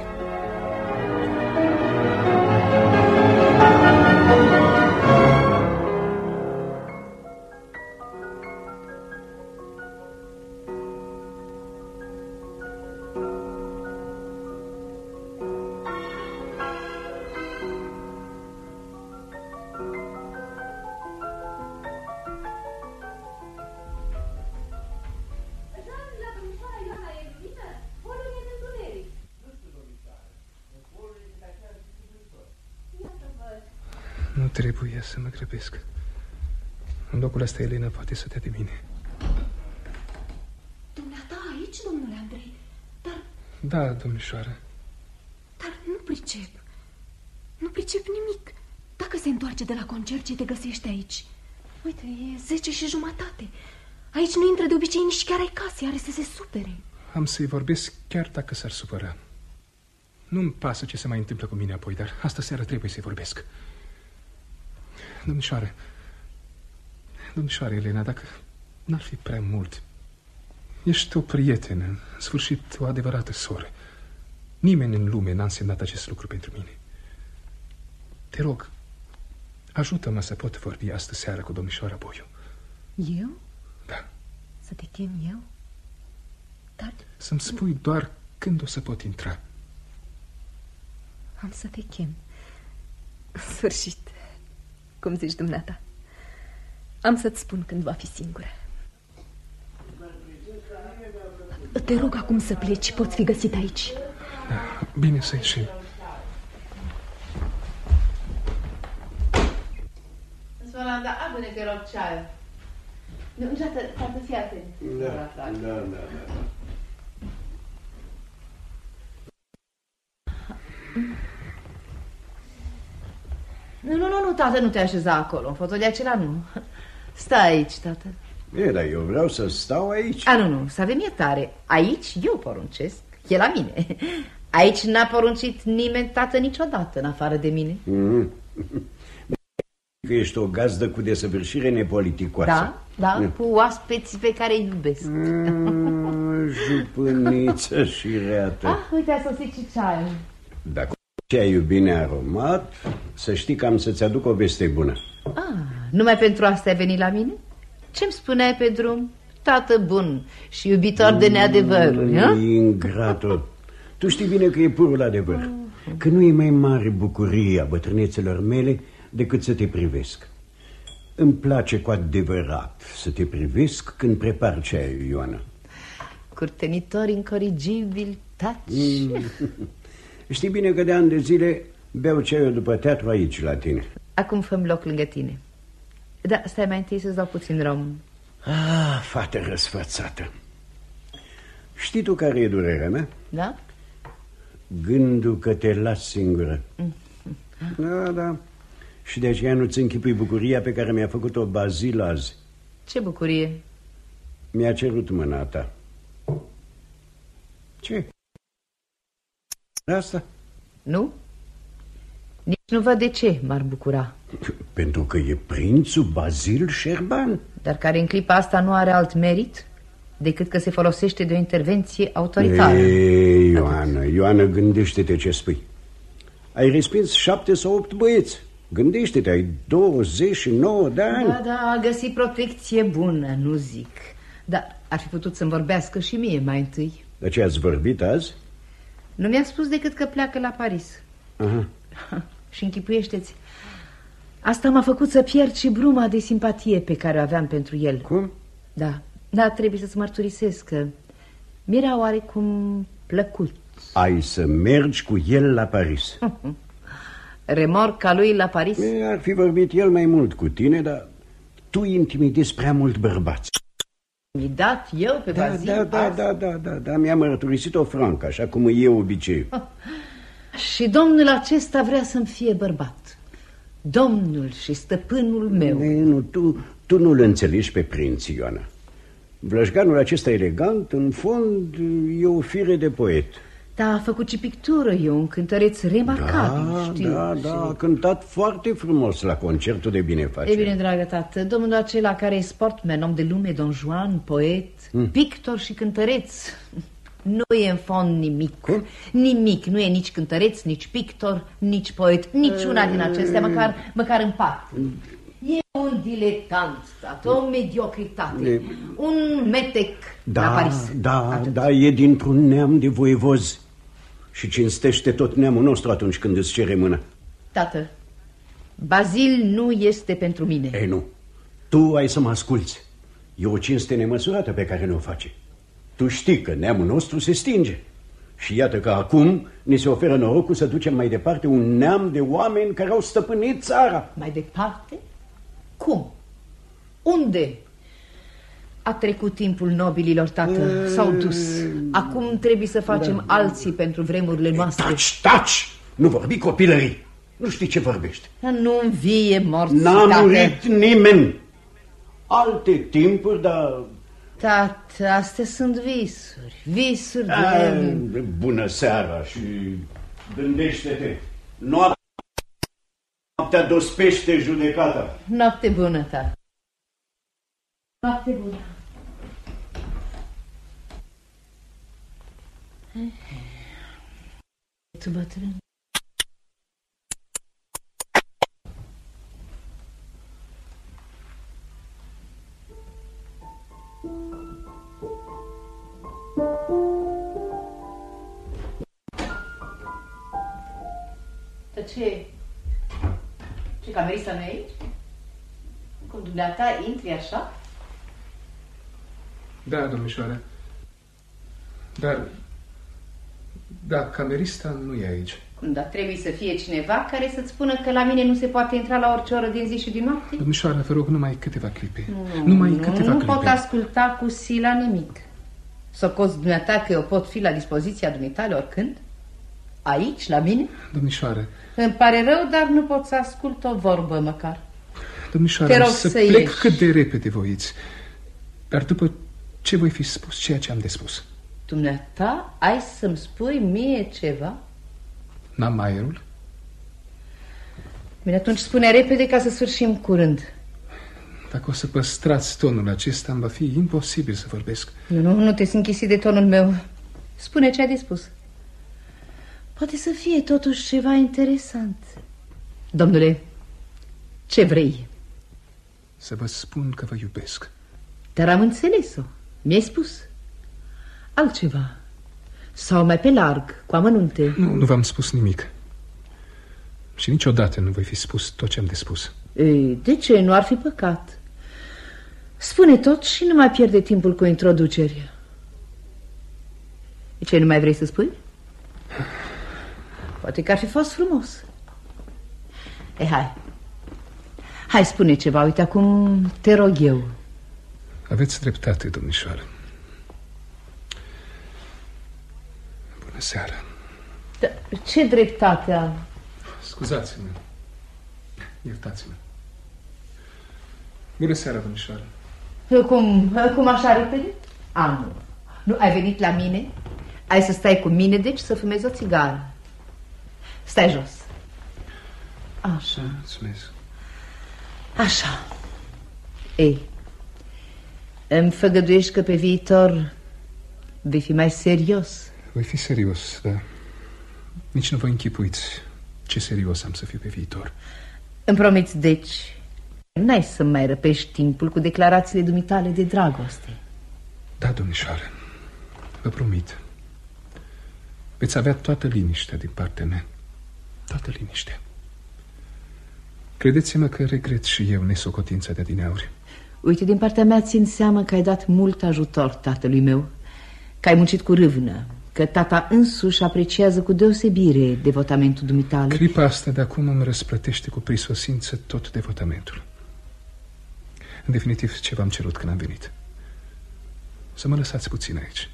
Să mă grăbesc. În locul ăsta Elena poate să dea de mine. Dumneata aici, domnule Andrei? Dar... Da, domnișoară. Dar nu pricep. Nu pricep nimic. Dacă se întoarce de la concert, ce te găsești aici? Uite, e zece și jumătate. Aici nu intră de obicei nici chiar ai case, are să se supere. Am să-i vorbesc chiar dacă s-ar supăra. Nu-mi pasă ce se mai întâmplă cu mine apoi, dar asta seară trebuie să-i vorbesc. Domnișoare, domnișoare Elena, dacă n-ar fi prea mult, ești o prietenă, în sfârșit o adevărată soră. Nimeni în lume n-a însemnat acest lucru pentru mine. Te rog, ajută-mă să pot vorbi astă seară cu domnișoara Boiu. Eu? Da. Să te chem eu? Dar... Să-mi spui doar când o să pot intra. Am să te chem. În sfârșit. Cum zici dumneata? Am să-ți spun când va fi singură. Te rog acum să pleci, poți fi găsit aici. Da, bine să ieșim. Sfăranda, adune te rog ceaiul. Nu, tată, tată, fii atent. Da, da, da, da. Nu, nu, nu, nu, tată, nu te așeza acolo. În fotoliu acela nu. Stai aici, tată. Bine, dar eu vreau să stau aici. A, nu, nu, să avem iertare. Aici eu poruncesc. E la mine. Aici n-a poruncit nimeni, tată, niciodată, în afară de mine. Mm -hmm. Că ești o gazdă cu desăvârșire nepoliticoasă. Da, da, cu oaspeți pe care îi iubesc. Mm, jupâniță și reată. Ah, uite, a sosit și ceaiul. Dacă ce ai bine aromat, să știi că am să-ți aduc o veste bună. Ah, numai pentru asta ai venit la mine? Ce-mi spuneai pe drum? Tată bun și iubitor de neadevăruri, mm, Ingrato. Tu știi bine că e purul adevăr. Că nu e mai mare bucurie a bătrânețelor mele decât să te privesc. Îmi place cu adevărat să te privesc când prepar ceaiul, Ioana. Curtenitor incorrigibil, taci. Mm. Știi bine că de ani de zile Beau ceaiul după teatru aici, la tine. Acum făm loc lângă tine. Da, stai mai întâi să-ți dau puțin rom. Ah, fată răsfățată. Știi tu care e durerea mea? Da? Gândul că te las singură. Da, da. Și de aceea nu-ți închipui bucuria pe care mi-a făcut-o Bazil azi. Ce bucurie. Mi-a cerut mâna ta. Ce? Asta? Nu? Nici nu văd de ce m-ar bucura. Pentru că e prințul Bazil Șerban. Dar care în clipa asta nu are alt merit decât că se folosește de o intervenție autoritară. Ei, Ioana, Ioana, gândește-te ce spui. Ai respins șapte sau opt băieți. Gândește-te, ai 29 de ani. Da, da, a găsit protecție bună, nu zic. Dar ar fi putut să-mi vorbească și mie mai întâi. De ce ați vorbit azi? Nu mi-a spus decât că pleacă la Paris. Aha. și închipuiește-ți, asta m-a făcut să pierd și bruma de simpatie pe care o aveam pentru el. Cum? Da, da, trebuie să-ți mărturisesc că mi-era oarecum plăcut. Ai să mergi cu el la Paris. Remorca lui la Paris? E, ar fi vorbit el mai mult cu tine, dar tu intimidezi prea mult bărbați. Mi dat eu pe Da, Bazil da, da, azi? da, da, da, da, mi-a mărturisit-o franc, așa cum e obicei. Și domnul acesta vrea să-mi fie bărbat. Domnul și stăpânul meu. E, nu, tu, tu nu-l înțelegi pe prinț, Ioana. Vlășganul acesta elegant, în fond, e o fire de poet. Da, a făcut și pictură, e un cântăreț remarcabil, Da, știu. da, da, a cântat foarte frumos la concertul de binefacere. E bine, dragă tată, domnul acela care e sportman, om de lume, Don Juan, poet, Hmm. pictor și cântăreț, nu e în fond nimic. Nimic, nu e nici cântăreț, nici pictor, nici poet, niciuna din acestea, măcar, măcar în part. E un diletant, tată, o mediocritate, E- un metec la Da, Paris. da, da, e dintr-un neam de voievozi și cinstește tot neamul nostru atunci când îți cere mâna. Tată, Bazil nu este pentru mine. Ei, nu. Tu ai să mă asculți. E o cinste nemăsurată pe care ne-o face. Tu știi că neamul nostru se stinge. Și iată că acum ne se oferă norocul să ducem mai departe un neam de oameni care au stăpânit țara. Mai departe? Cum? Unde? A trecut timpul nobililor, tată. S-au dus. Acum trebuie să facem alții pentru vremurile noastre. Taci, taci! Nu vorbi copilării. Nu știi ce vorbești. Nu învie morți, N-a tată. murit nimeni. Alte timpuri, dar... Tată, astea sunt visuri. Visuri de... A, bună seara și gândește-te. Noaptea, noaptea dospește judecata. Noapte bună, tată. Noapte bună. Tu bătrân. Dar ce? Ce camerista nu e aici? Cum dumneata intri așa? Da, domnișoară. Dar... Da, camerista nu e aici. Cum, dar trebuie să fie cineva care să-ți spună că la mine nu se poate intra la orice oră din zi și din noapte? Domnișoară, vă rog, numai câteva clipe. numai câteva nu clipe. pot asculta cu sila nimic. Să coți dumneata că eu pot fi la dispoziția dumitale oricând? Aici, la mine? Domnișoară, Îmi pare rău, dar nu pot să ascult o vorbă măcar. domnișoară, Te rog să, să plec ieși. cât de repede voiți. Dar după ce voi fi spus ceea ce am de spus? Dumneata, ai să-mi spui mie ceva? N-am aerul? Bine, atunci spune repede ca să sfârșim curând. Dacă o să păstrați tonul acesta, îmi va fi imposibil să vorbesc. Nu, nu, nu te închisi de tonul meu. Spune ce ai de spus. Poate să fie totuși ceva interesant. Domnule, ce vrei? Să vă spun că vă iubesc. Dar am înțeles-o. Mi-ai spus. Altceva. Sau mai pe larg, cu amănunte. Nu, nu v-am spus nimic. Și niciodată nu voi fi spus tot ce am de spus. Ei, de ce? Nu ar fi păcat. Spune tot și nu mai pierde timpul cu introducerea. De ce nu mai vrei să spui? Poate că ar fi fost frumos. E, hai. Hai, spune ceva. Uite, acum te rog eu. Aveți dreptate, domnișoară. Bună seara. Da, ce dreptate am? Scuzați-mă. Iertați-mă. Bună seara, domnișoară. Cum, cum așa repede? A, nu. Nu, ai venit la mine? Ai să stai cu mine, deci să fumezi o țigară. Stai jos. Așa. Mulțumesc. Așa. Ei, îmi făgăduiești că pe viitor vei fi mai serios. Voi fi serios, da. Nici nu vă închipuiți ce serios am să fiu pe viitor. Îmi promiți, deci, n-ai să mai răpești timpul cu declarațiile dumitale de dragoste. Da, domnișoare, vă promit. Veți avea toată liniștea din partea mea. Toată liniștea. Credeți-mă că regret și eu nesocotința de adineauri. Uite, din partea mea țin seama că ai dat mult ajutor tatălui meu, că ai muncit cu râvnă, că tata însuși apreciază cu deosebire devotamentul dumitale. Clipa asta de acum îmi răsplătește cu prisosință tot devotamentul. În definitiv, ce v-am cerut când am venit? Să mă lăsați puțin aici.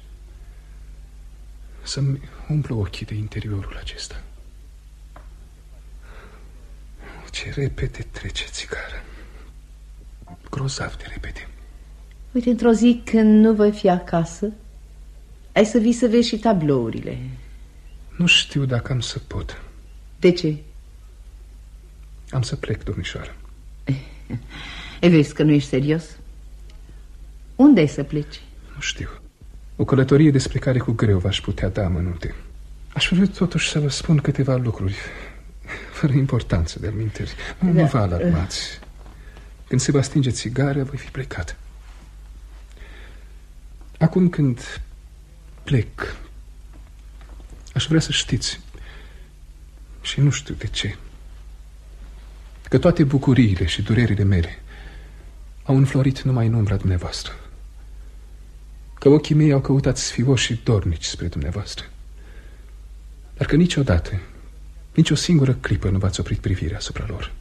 Să-mi umplu ochii de interiorul acesta. Ce repede trece țigară. Grozav de repede. Uite, într-o zi când nu voi fi acasă, ai să vii să vezi și tablourile. Nu știu dacă am să pot. De ce? Am să plec, domnișoară. E, vezi că nu ești serios? Unde ai să pleci? Nu știu. O călătorie despre care cu greu v-aș putea da amănunte. Aș vrea totuși să vă spun câteva lucruri, fără importanță de alminteri. Nu, da. nu vă alarmați. Când se va stinge țigarea, voi fi plecat. Acum când plec, aș vrea să știți, și nu știu de ce, că toate bucuriile și durerile mele au înflorit numai în umbra dumneavoastră. Că ochii mei au căutat sfioși și dornici spre dumneavoastră. Dar că niciodată, nici o singură clipă nu v-ați oprit privirea asupra lor.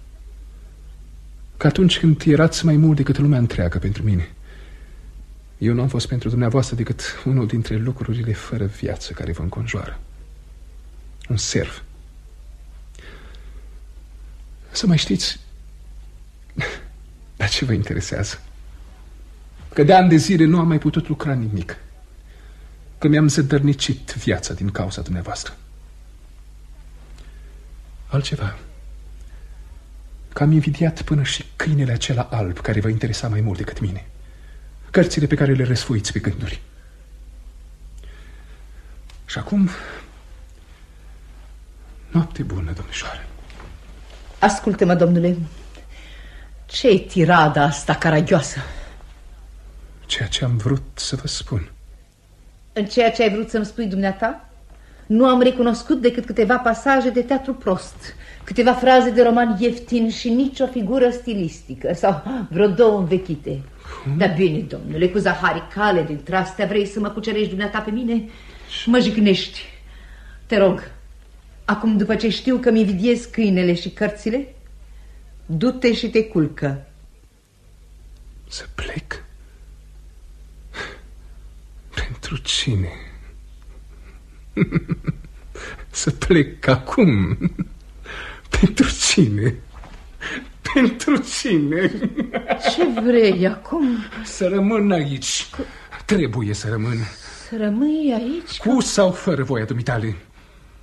Că atunci când erați mai mult decât lumea întreagă pentru mine, eu nu am fost pentru dumneavoastră decât unul dintre lucrurile fără viață care vă înconjoară. Un serv. Să mai știți, dar ce vă interesează? Că de ani de zile nu am mai putut lucra nimic. Că mi-am zădărnicit viața din cauza dumneavoastră. Altceva. Că am invidiat până și câinele acela alb care vă interesa mai mult decât mine. Cărțile pe care le răsfuiți pe gânduri. Și acum... Noapte bună, domnișoare. Ascultă-mă, domnule. ce e tirada asta caragioasă? Ceea ce am vrut să vă spun. În ceea ce ai vrut să-mi spui dumneata? Nu am recunoscut decât câteva pasaje de teatru prost, câteva fraze de roman ieftin și nicio figură stilistică sau vreo două învechite. Cum? Dar bine, domnule, cu zaharicale din trastea vrei să mă cucerești dumneata pe mine? Mă jignești. Te rog, acum după ce știu că mi invidiez câinele și cărțile, du-te și te culcă. Să plec? Pentru cine? Să plec acum? Pentru cine? Pentru cine? Ce vrei acum? Să rămân aici. Cu... Trebuie să rămân. Să rămâi aici? Cu sau fără voia dumitale?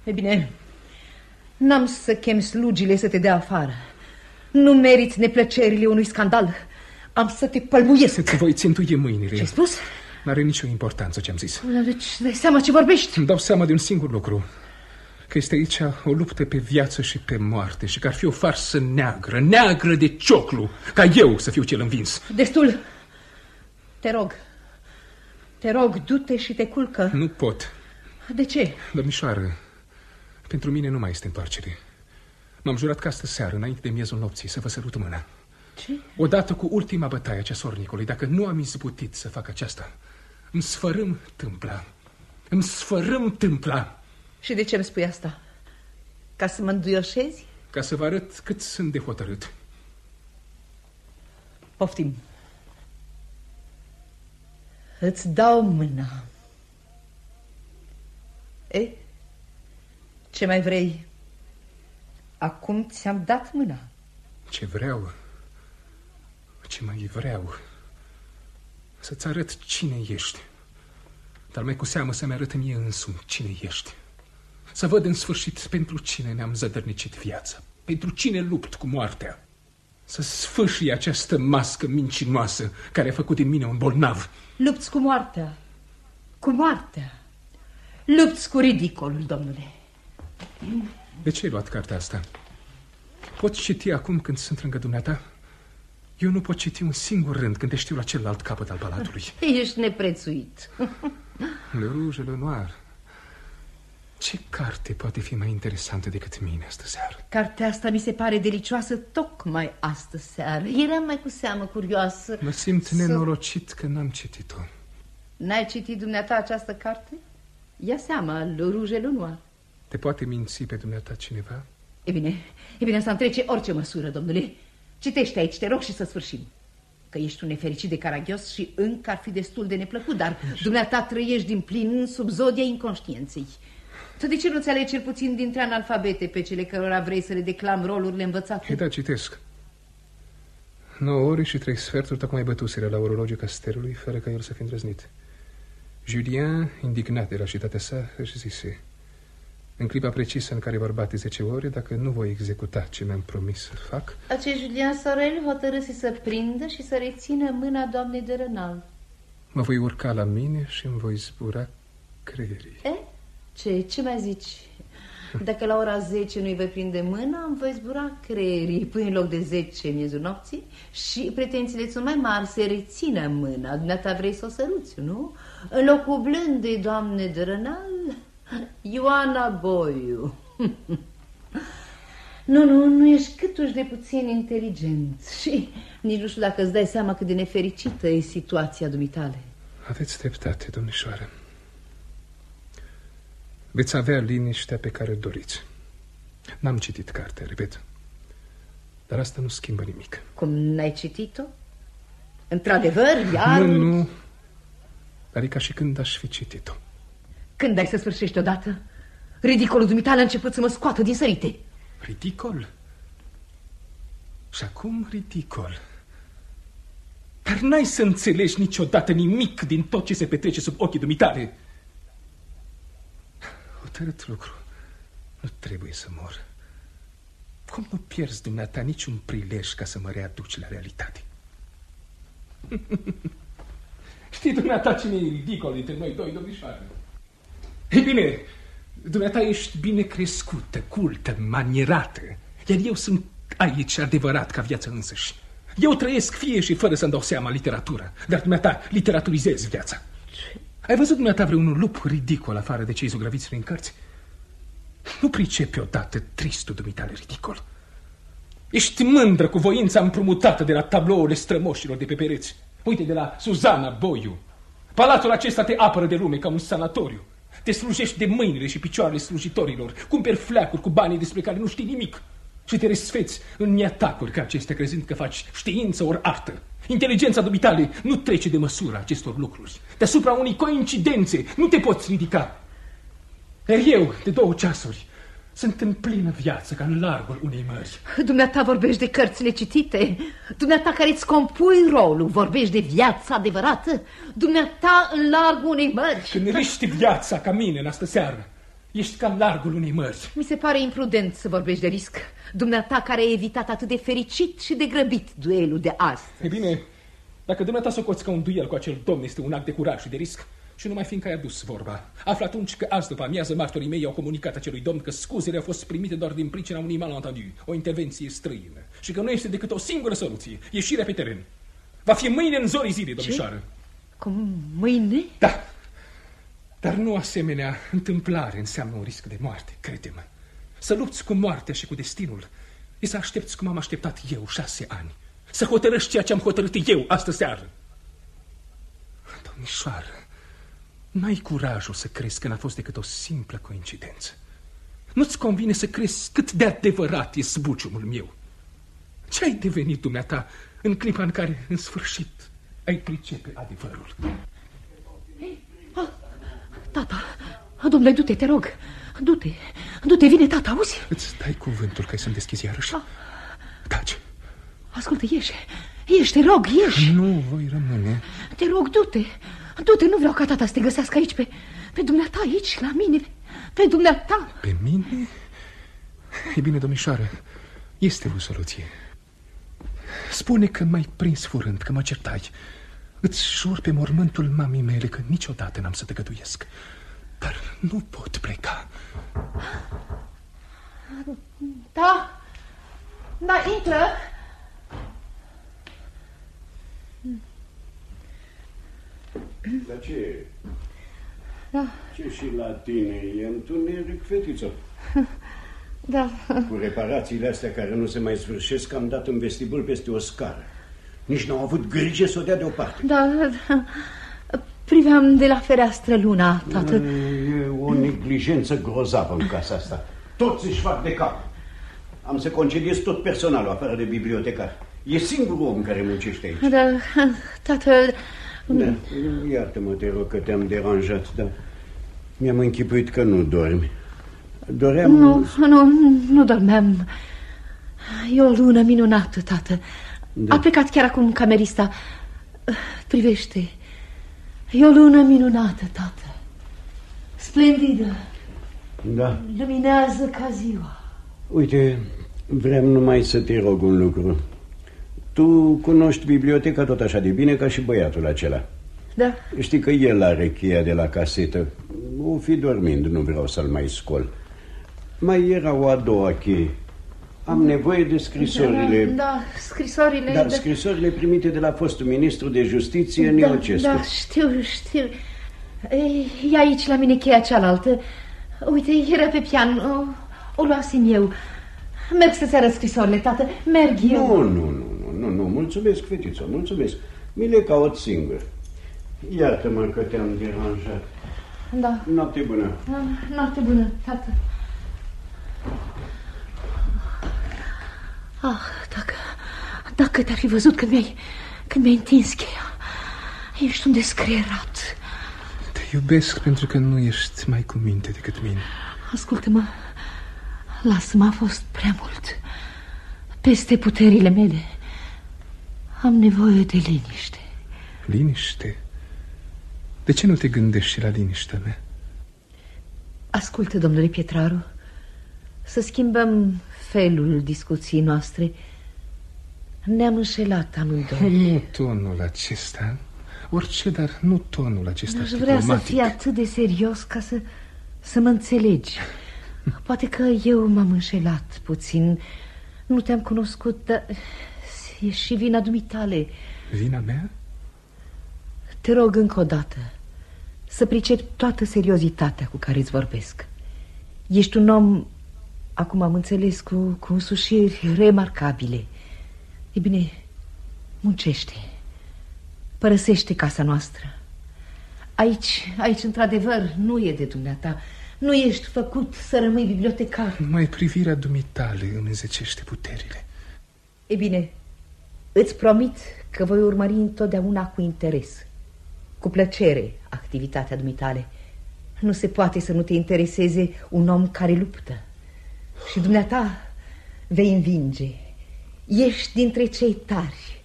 E bine, n-am să chem slugile să te dea afară. Nu meriți neplăcerile unui scandal. Am să te pălmuiesc. Să-ți voi țintuie mâinile. Ce-ai spus? N-are nicio importanță ce am zis. Deci dai seama ce vorbești? Îmi dau seama de un singur lucru. Că este aici o luptă pe viață și pe moarte și că ar fi o farsă neagră, neagră de cioclu, ca eu să fiu cel învins. Destul. Te rog. Te rog, du-te și te culcă. Nu pot. De ce? Domnișoară, pentru mine nu mai este întoarcere. M-am jurat ca astă seară, înainte de miezul nopții, să vă sărut mâna. Ce? Odată cu ultima bătaie a ceasornicului, dacă nu am izbutit să fac aceasta, îmi sfărâm tâmpla. Îmi sfărâm tâmpla. Și de ce îmi spui asta? Ca să mă înduioșezi? ca să vă arăt cât sunt de hotărât. Poftim. Îți dau mâna. E? Ce mai vrei? Acum ți-am dat mâna. Ce vreau, ce mai vreau, să-ți arăt cine ești. Dar mai cu seamă să-mi arăt mie însumi cine ești. Să văd în sfârșit pentru cine ne-am zădărnicit viața, pentru cine lupt cu moartea. Să sfâșie această mască mincinoasă care a făcut din mine un bolnav. Lupți cu moartea. Cu moartea. Lupți cu ridicolul, domnule. De ce ai luat cartea asta? Pot citi acum când sunt lângă dumneata? Eu nu pot citi un singur rând când te știu la celălalt capăt al palatului. Ești neprețuit. Le Rouge, Le Noir. Ce carte poate fi mai interesantă decât mine astă seară? Cartea asta mi se pare delicioasă tocmai astă seară. Eram mai cu seamă curioasă. Mă simt să... nenorocit că n-am citit-o. N-ai citit dumneata această carte? Ia seama, Le Rouge Le Noir. Te poate minți pe dumneata cineva? E bine, e bine să întrece orice măsură, domnule. Citește aici, te rog, și să sfârșim. Că ești un nefericit de caragios și încă ar fi destul de neplăcut, dar dumneata trăiești din plin sub zodia inconștienței. Tu de ce nu-ți alegi cel puțin dintre analfabete pe cele cărora vrei să le declam rolurile învățate? Ei, da, citesc. 9 ore și trei sferturi tocmai bătuseră la orologiul castelului, fără ca el să fi îndrăznit. Julien, indignat de la citatea sa, își zise... În clipa precisă în care vor bate 10 ore, dacă nu voi executa ce mi-am promis să fac... Acest Julian Sorel hotărâse să prindă și să rețină mâna doamnei de Rănal. Mă voi urca la mine și îmi voi zbura creierii. E? Ce? Ce mai zici? Dacă la ora 10 nu-i vei prinde mâna, îmi voi zbura creierii până în loc de 10 miezul nopții și pretențiile sunt mai mari să rețină mâna. Dumneata vrei să o săruți, nu? În locul blândei doamne de Rănal... Ioana Boiu. Nu, nu, nu ești câtuși de puțin inteligent și nici nu știu dacă îți dai seama cât de nefericită e situația dumitale. Aveți dreptate, domnișoară. Veți avea liniștea pe care o doriți. N-am citit cartea, repet. Dar asta nu schimbă nimic. Cum n-ai citit-o? Într-adevăr, iar... Nu, nu. Dar e ca și când aș fi citit-o. Când ai să sfârșești odată? Ridicolul dumitale a început să mă scoată din sărite. Ridicol? Și acum ridicol. Dar n-ai să înțelegi niciodată nimic din tot ce se petrece sub ochii dumitale. Hotărât lucru. Nu trebuie să mor. Cum nu pierzi dumneata niciun prilej ca să mă readuci la realitate? Știi dumneata cine e ridicol dintre noi doi, domnișoare? Ei bine, dumneata ești bine crescută, cultă, manierată, iar eu sunt aici adevărat ca viața însăși. Eu trăiesc fie și fără să-mi dau seama literatură, dar dumneata literaturizezi viața. Ai văzut dumneata vreun lup ridicol afară de cei zugrăviți prin cărți? Nu pricepi odată tristul dumitale ridicol. Ești mândră cu voința împrumutată de la tablourile strămoșilor de pe pereți. Uite, de la Suzana Boiu. Palatul acesta te apără de lume ca un sanatoriu. Te slujești de mâinile și picioarele slujitorilor, cumperi fleacuri cu banii despre care nu știi nimic și te resfeți în niatacuri ca acestea, crezând că faci știință ori artă. Inteligența dumitale nu trece de măsura acestor lucruri. Deasupra unei coincidențe nu te poți ridica. Iar eu, de două ceasuri, sunt în plină viață, ca în largul unei mări. Dumneata vorbești de cărțile citite. Dumneata care îți compui rolul, vorbești de viața adevărată. Dumneata în largul unei mări. Când riști viața ca mine în astă seară, ești ca în largul unei mări. Mi se pare imprudent să vorbești de risc. Dumneata care ai evitat atât de fericit și de grăbit duelul de astăzi. E bine, dacă dumneata socoți că un duel cu acel domn este un act de curaj și de risc, și numai fiindcă ai adus vorba. Află atunci că azi după amiază martorii mei au comunicat acelui domn că scuzele au fost primite doar din pricina unui malentendu, o intervenție străină. Și că nu este decât o singură soluție, ieșirea pe teren. Va fi mâine în zorii zilei, domnișoară. Cum mâine? Da. Dar nu asemenea întâmplare înseamnă un risc de moarte, crede-mă. Să lupți cu moartea și cu destinul e să aștepți cum am așteptat eu șase ani. Să hotărăști ceea ce am hotărât eu astă seară. Domnișoară, N-ai curajul să crezi că n-a fost decât o simplă coincidență. Nu-ți convine să crezi cât de adevărat e sbuciumul meu. Ce ai devenit dumneata în clipa în care, în sfârșit, ai pricepe adevărul? Ah, tata, domnule, du-te, te rog. Du-te, du-te, vine tata, auzi? Îți dai cuvântul că ai să-mi deschizi iarăși? Ah. Taci. Ascultă, ieși, ieși, te rog, ieși. Nu voi rămâne. Te rog, du-te, du-te, nu vreau ca tata să te găsească aici pe, pe dumneata, aici, la mine, pe dumneata. Pe mine? E bine, domnișoară, este o soluție. Spune că m-ai prins furând, că mă certai. Îți jur pe mormântul mamii mele că niciodată n-am să te găduiesc. Dar nu pot pleca. Da, da, intră. Dar ce? Da. Ce și la tine? E întuneric, fetiță. Da. Cu reparațiile astea care nu se mai sfârșesc, am dat în vestibul peste o scară. Nici n-au avut grijă să o dea deoparte. Da, da. Priveam de la fereastră luna, tată. E o neglijență grozavă în casa asta. Toți își fac de cap. Am să concediez tot personalul, afară de bibliotecar. E singurul om care muncește aici. Da, tată... Da, iartă-mă, te rog că te-am deranjat, dar mi-am închipuit că nu dormi. Doream... Nu, nu, nu dormeam. E o lună minunată, tată. Da. A plecat chiar acum camerista. Privește. E o lună minunată, tată. Splendidă. Da. Luminează ca ziua. Uite, vreau numai să te rog un lucru. Tu cunoști biblioteca tot așa de bine ca și băiatul acela. Da. Știi că el are cheia de la casetă. O fi dormind, nu vreau să-l mai scol. Mai era o a doua cheie. Am nevoie de scrisorile... Da, da scrisorile... Dar de... scrisorile primite de la fostul ministru de justiție, da, Neocescu. Da, știu, știu. E aici la mine cheia cealaltă. Uite, era pe pian. O, o luasem eu. Merg să seară scrisorile, tată. Merg eu. Nu, nu, nu, nu, nu, nu. Mulțumesc, fetiță, mulțumesc. Mi le caut singur. Iartă-mă că te-am deranjat. Da. Noapte bună. Noapte bună, tată. Ah, dacă, dacă te-ar fi văzut când mi-ai când mi-ai întins cheia. Ești un descreierat. Te iubesc pentru că nu ești mai cu minte decât mine. Ascultă-mă, lasă-mă, a fost prea mult. Peste puterile mele. Am nevoie de liniște. Liniște? De ce nu te gândești și la liniștea mea? Ascultă, domnule Pietraru, să schimbăm felul discuției noastre. Ne-am înșelat amândoi. Nu tonul acesta. Orice, dar nu tonul acesta Aș vrea să fii atât de serios ca să, să mă înțelegi. Poate că eu m-am înșelat puțin. Nu te-am cunoscut, dar e și vina dumitale. Vina mea? Te rog încă o dată să pricep toată seriozitatea cu care îți vorbesc. Ești un om Acum am înțeles cu, cu însușiri remarcabile. E bine, muncește. Părăsește casa noastră. Aici, aici, într-adevăr, nu e de dumneata. Nu ești făcut să rămâi bibliotecar. Mai privirea dumitale îmi înzecește puterile. E bine, îți promit că voi urmări întotdeauna cu interes, cu plăcere, activitatea dumitale. Nu se poate să nu te intereseze un om care luptă. Și dumneata vei învinge. Ești dintre cei tari.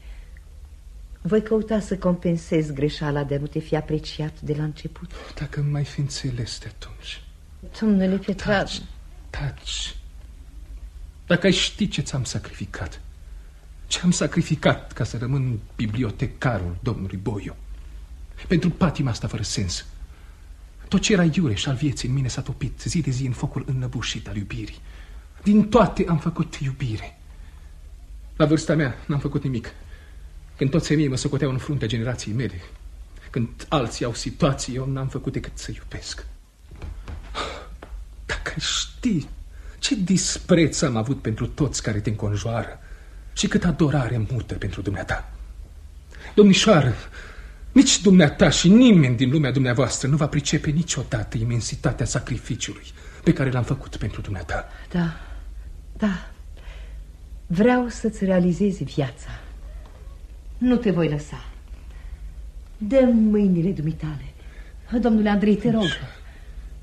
Voi căuta să compensez greșeala de a nu te fi apreciat de la început. Dacă mai fi înțeles de atunci. Domnule Pietra... Taci, taci. Dacă ai ști ce ți-am sacrificat. Ce am sacrificat ca să rămân bibliotecarul domnului Boiu. Pentru patima asta fără sens. Tot ce era iureș al vieții în mine s-a topit zi de zi în focul înnăbușit al iubirii. Din toate am făcut iubire. La vârsta mea n-am făcut nimic. Când toți femei mă socoteau în fruntea generației mele, când alții au situații, eu n-am făcut decât să iubesc. Dacă știi ce dispreț am avut pentru toți care te înconjoară și cât adorare mută pentru dumneata. Domnișoară, nici dumneata și nimeni din lumea dumneavoastră nu va pricepe niciodată imensitatea sacrificiului pe care l-am făcut pentru dumneata. Da, da. Vreau să-ți realizezi viața. Nu te voi lăsa. dă mâinile dumitale. Domnule Andrei, te rog.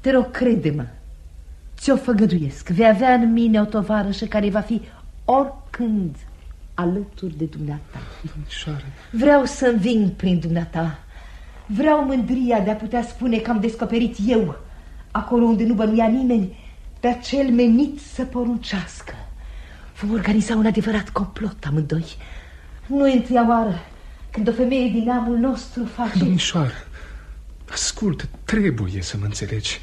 Te rog, crede-mă. Ți-o făgăduiesc. Vei avea în mine o tovarășă care va fi oricând alături de dumneata. Domnișoare. Vreau să înving prin dumneata. Vreau mândria de a putea spune că am descoperit eu, acolo unde nu bănuia nimeni, pe acel menit să poruncească. Vom organiza un adevărat complot amândoi. Nu e întâia oară când o femeie din neamul nostru face... Domnișoară, ascultă, trebuie să mă înțelegi.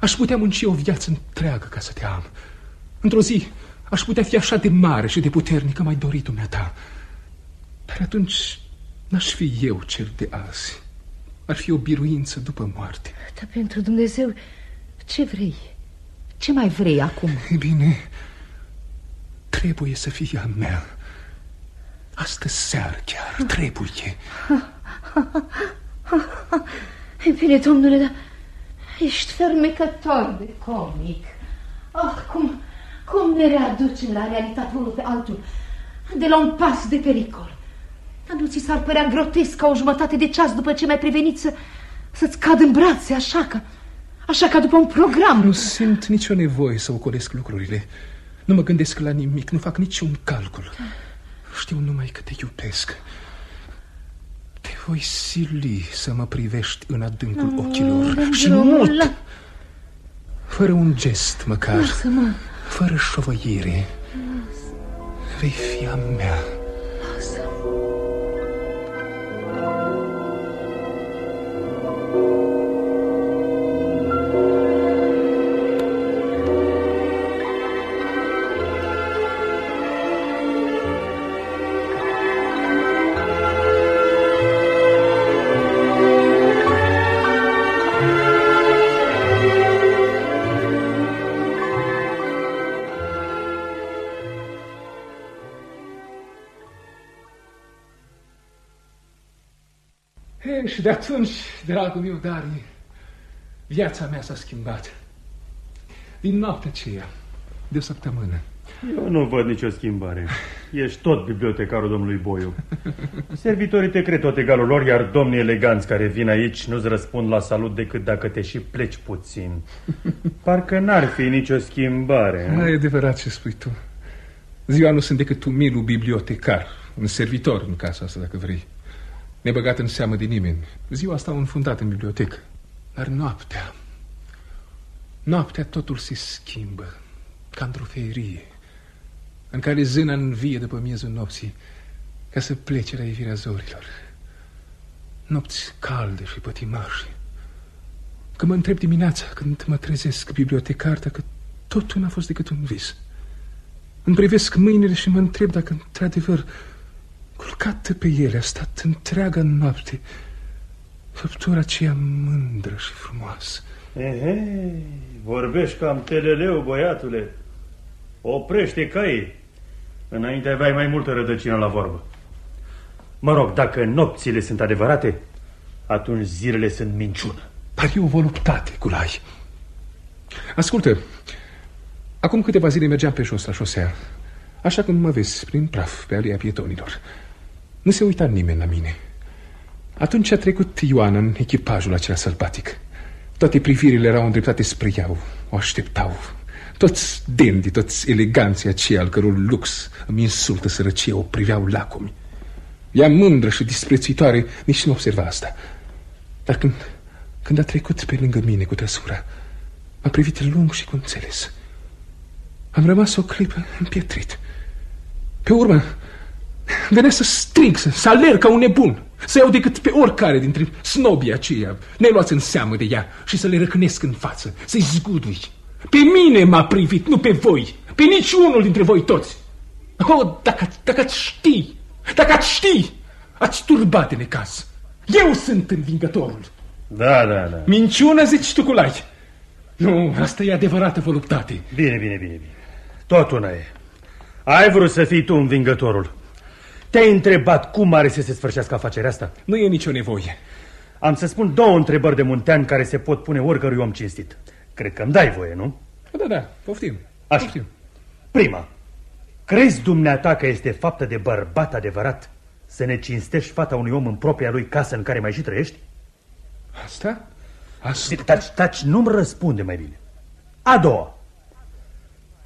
Aș putea munci o viață întreagă ca să te am. Într-o zi aș putea fi așa de mare și de puternică mai dorit dumneata. Dar atunci n-aș fi eu cel de azi. Ar fi o biruință după moarte. Dar pentru Dumnezeu, ce vrei? Ce mai vrei acum? E bine, trebuie să fie a mea. Astă seară chiar trebuie. E bine, domnule, dar ești fermecător de comic. Oh, cum, cum ne readucem la realitate unul pe altul, de la un pas de pericol. Dar nu ți s-ar părea grotesc ca o jumătate de ceas după ce mai prevenit să, să-ți cad în brațe, așa ca, așa ca după un program. Nu simt nicio nevoie să ocolesc lucrurile. Nu mă gândesc la nimic, nu fac niciun calcul. Știu numai că te iubesc. Te voi sili să mă privești în adâncul Mm, ochilor și drumul mult, la- fără un gest măcar, Lasă-mă. Fără șovăire. Vei fi a mea. Și de atunci, dragul meu, Dari, viața mea s-a schimbat. Din noaptea aceea, de o săptămână. Eu nu văd nicio schimbare. Ești tot bibliotecarul domnului Boiu. Servitorii te cred tot egalul lor, iar domnii eleganți care vin aici nu-ți răspund la salut decât dacă te și pleci puțin. Parcă n-ar fi nicio schimbare. Da, e adevărat ce spui tu. Ziua nu sunt decât umilul bibliotecar, un servitor în casa asta, dacă vrei. Nebăgat în seamă de nimeni. Ziua stau înfundat în bibliotecă. Dar noaptea... Noaptea totul se schimbă, ca într-o ferie, în care zâna învie după miezul nopții, ca să plece la ivirea zorilor. Nopți calde și pătimașe. Că mă întreb dimineața, când mă trezesc bibliotecar, dacă totul n-a fost decât un vis. Îmi privesc mâinile și mă întreb dacă, într-adevăr, culcată pe ele a stat întreaga noapte făptura aceea mândră și frumoasă. Ehe, vorbești cam teleleu, băiatule. Oprește caii. Înainte aveai mai multă rădăcină la vorbă. Mă rog, dacă nopțile sunt adevărate, atunci zilele sunt minciună. Dar e o voluptate, Culai. Ascultă, acum câteva zile mergeam pe jos la șosea, așa cum mă vezi, prin praf, pe alia pietonilor. Nu se uita nimeni la mine. Atunci a trecut Ioana în echipajul acela sălbatic. Toate privirile erau îndreptate spre ea, o așteptau. Toți dendi, toți eleganții aceia al căror lux îmi insultă sărăcie, o priveau lacomi. Ea mândră și disprețuitoare nici nu observa asta. Dar când, când a trecut pe lângă mine cu trăsura, m-a privit lung și cu înțeles. Am rămas o clipă împietrit. Pe urmă, venea să strig, să, să alerg ca un nebun, să iau decât pe oricare dintre snobii aceia, neluați în seamă de ea, și să le răcnesc în față, să-i zgudui. Pe mine m-a privit, nu pe voi, pe niciunul dintre voi toți. Oh, dacă, dacă ați ști, dacă ați ști, ați turbat de necaz. Eu sunt învingătorul. Da, da, da. Minciună zici tu, Culai. Nu, asta e adevărată voluptate. Bine, bine, bine, bine. Tot una e. Ai vrut să fii tu învingătorul. Te-ai întrebat cum are să se sfârșească afacerea asta? Nu e nicio nevoie. Am să spun două întrebări de muntean care se pot pune oricărui om cinstit. Cred că îmi dai voie, nu? Da, da, poftim. Așa. Poftim. Prima, crezi dumneata că este faptă de bărbat adevărat să ne cinstești fata unui om în propria lui casă în care mai și trăiești? Asta? Asta? Taci, taci, nu-mi răspunde mai bine. A doua,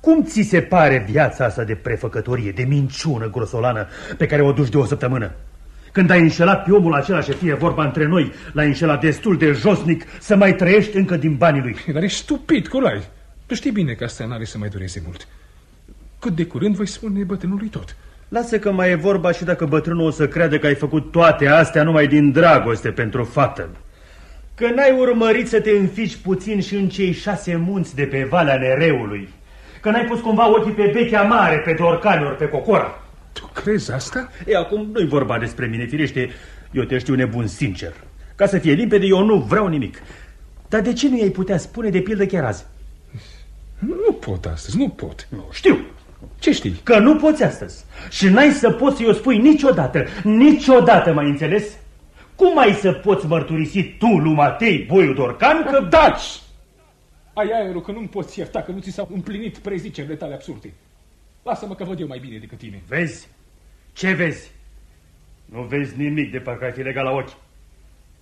cum ți se pare viața asta de prefăcătorie, de minciună grosolană pe care o duci de o săptămână? Când ai înșelat pe omul acela și fie vorba între noi, l-ai înșelat destul de josnic să mai trăiești încă din banii lui. Dar ești stupid, Colai. Tu știi bine că asta n-are să mai dureze mult. Cât de curând voi spune bătrânului tot. Lasă că mai e vorba și dacă bătrânul o să creadă că ai făcut toate astea numai din dragoste pentru fată. Că n-ai urmărit să te înfici puțin și în cei șase munți de pe Valea Nereului. Că n-ai pus cumva ochii pe Bechea Mare, pe Dorcani ori pe Cocora. Tu crezi asta? E, acum nu-i vorba despre mine, firește, eu te știu nebun sincer. Ca să fie limpede, eu nu vreau nimic. Dar de ce nu i-ai putea spune de pildă chiar azi? Nu pot astăzi, nu pot. Nu, știu. Ce știi? Că nu poți astăzi. Și n-ai să poți să-i o spui niciodată. Niciodată, mai înțeles? Cum ai să poți mărturisi tu, lui Matei Boiu Dorcan, că... Daci! Ai aerul că nu-mi poți ierta că nu ți s-au împlinit prezicerile tale absurde. Lasă-mă că văd eu mai bine decât tine. Vezi? Ce vezi? Nu vezi nimic de parcă ai fi legat la ochi.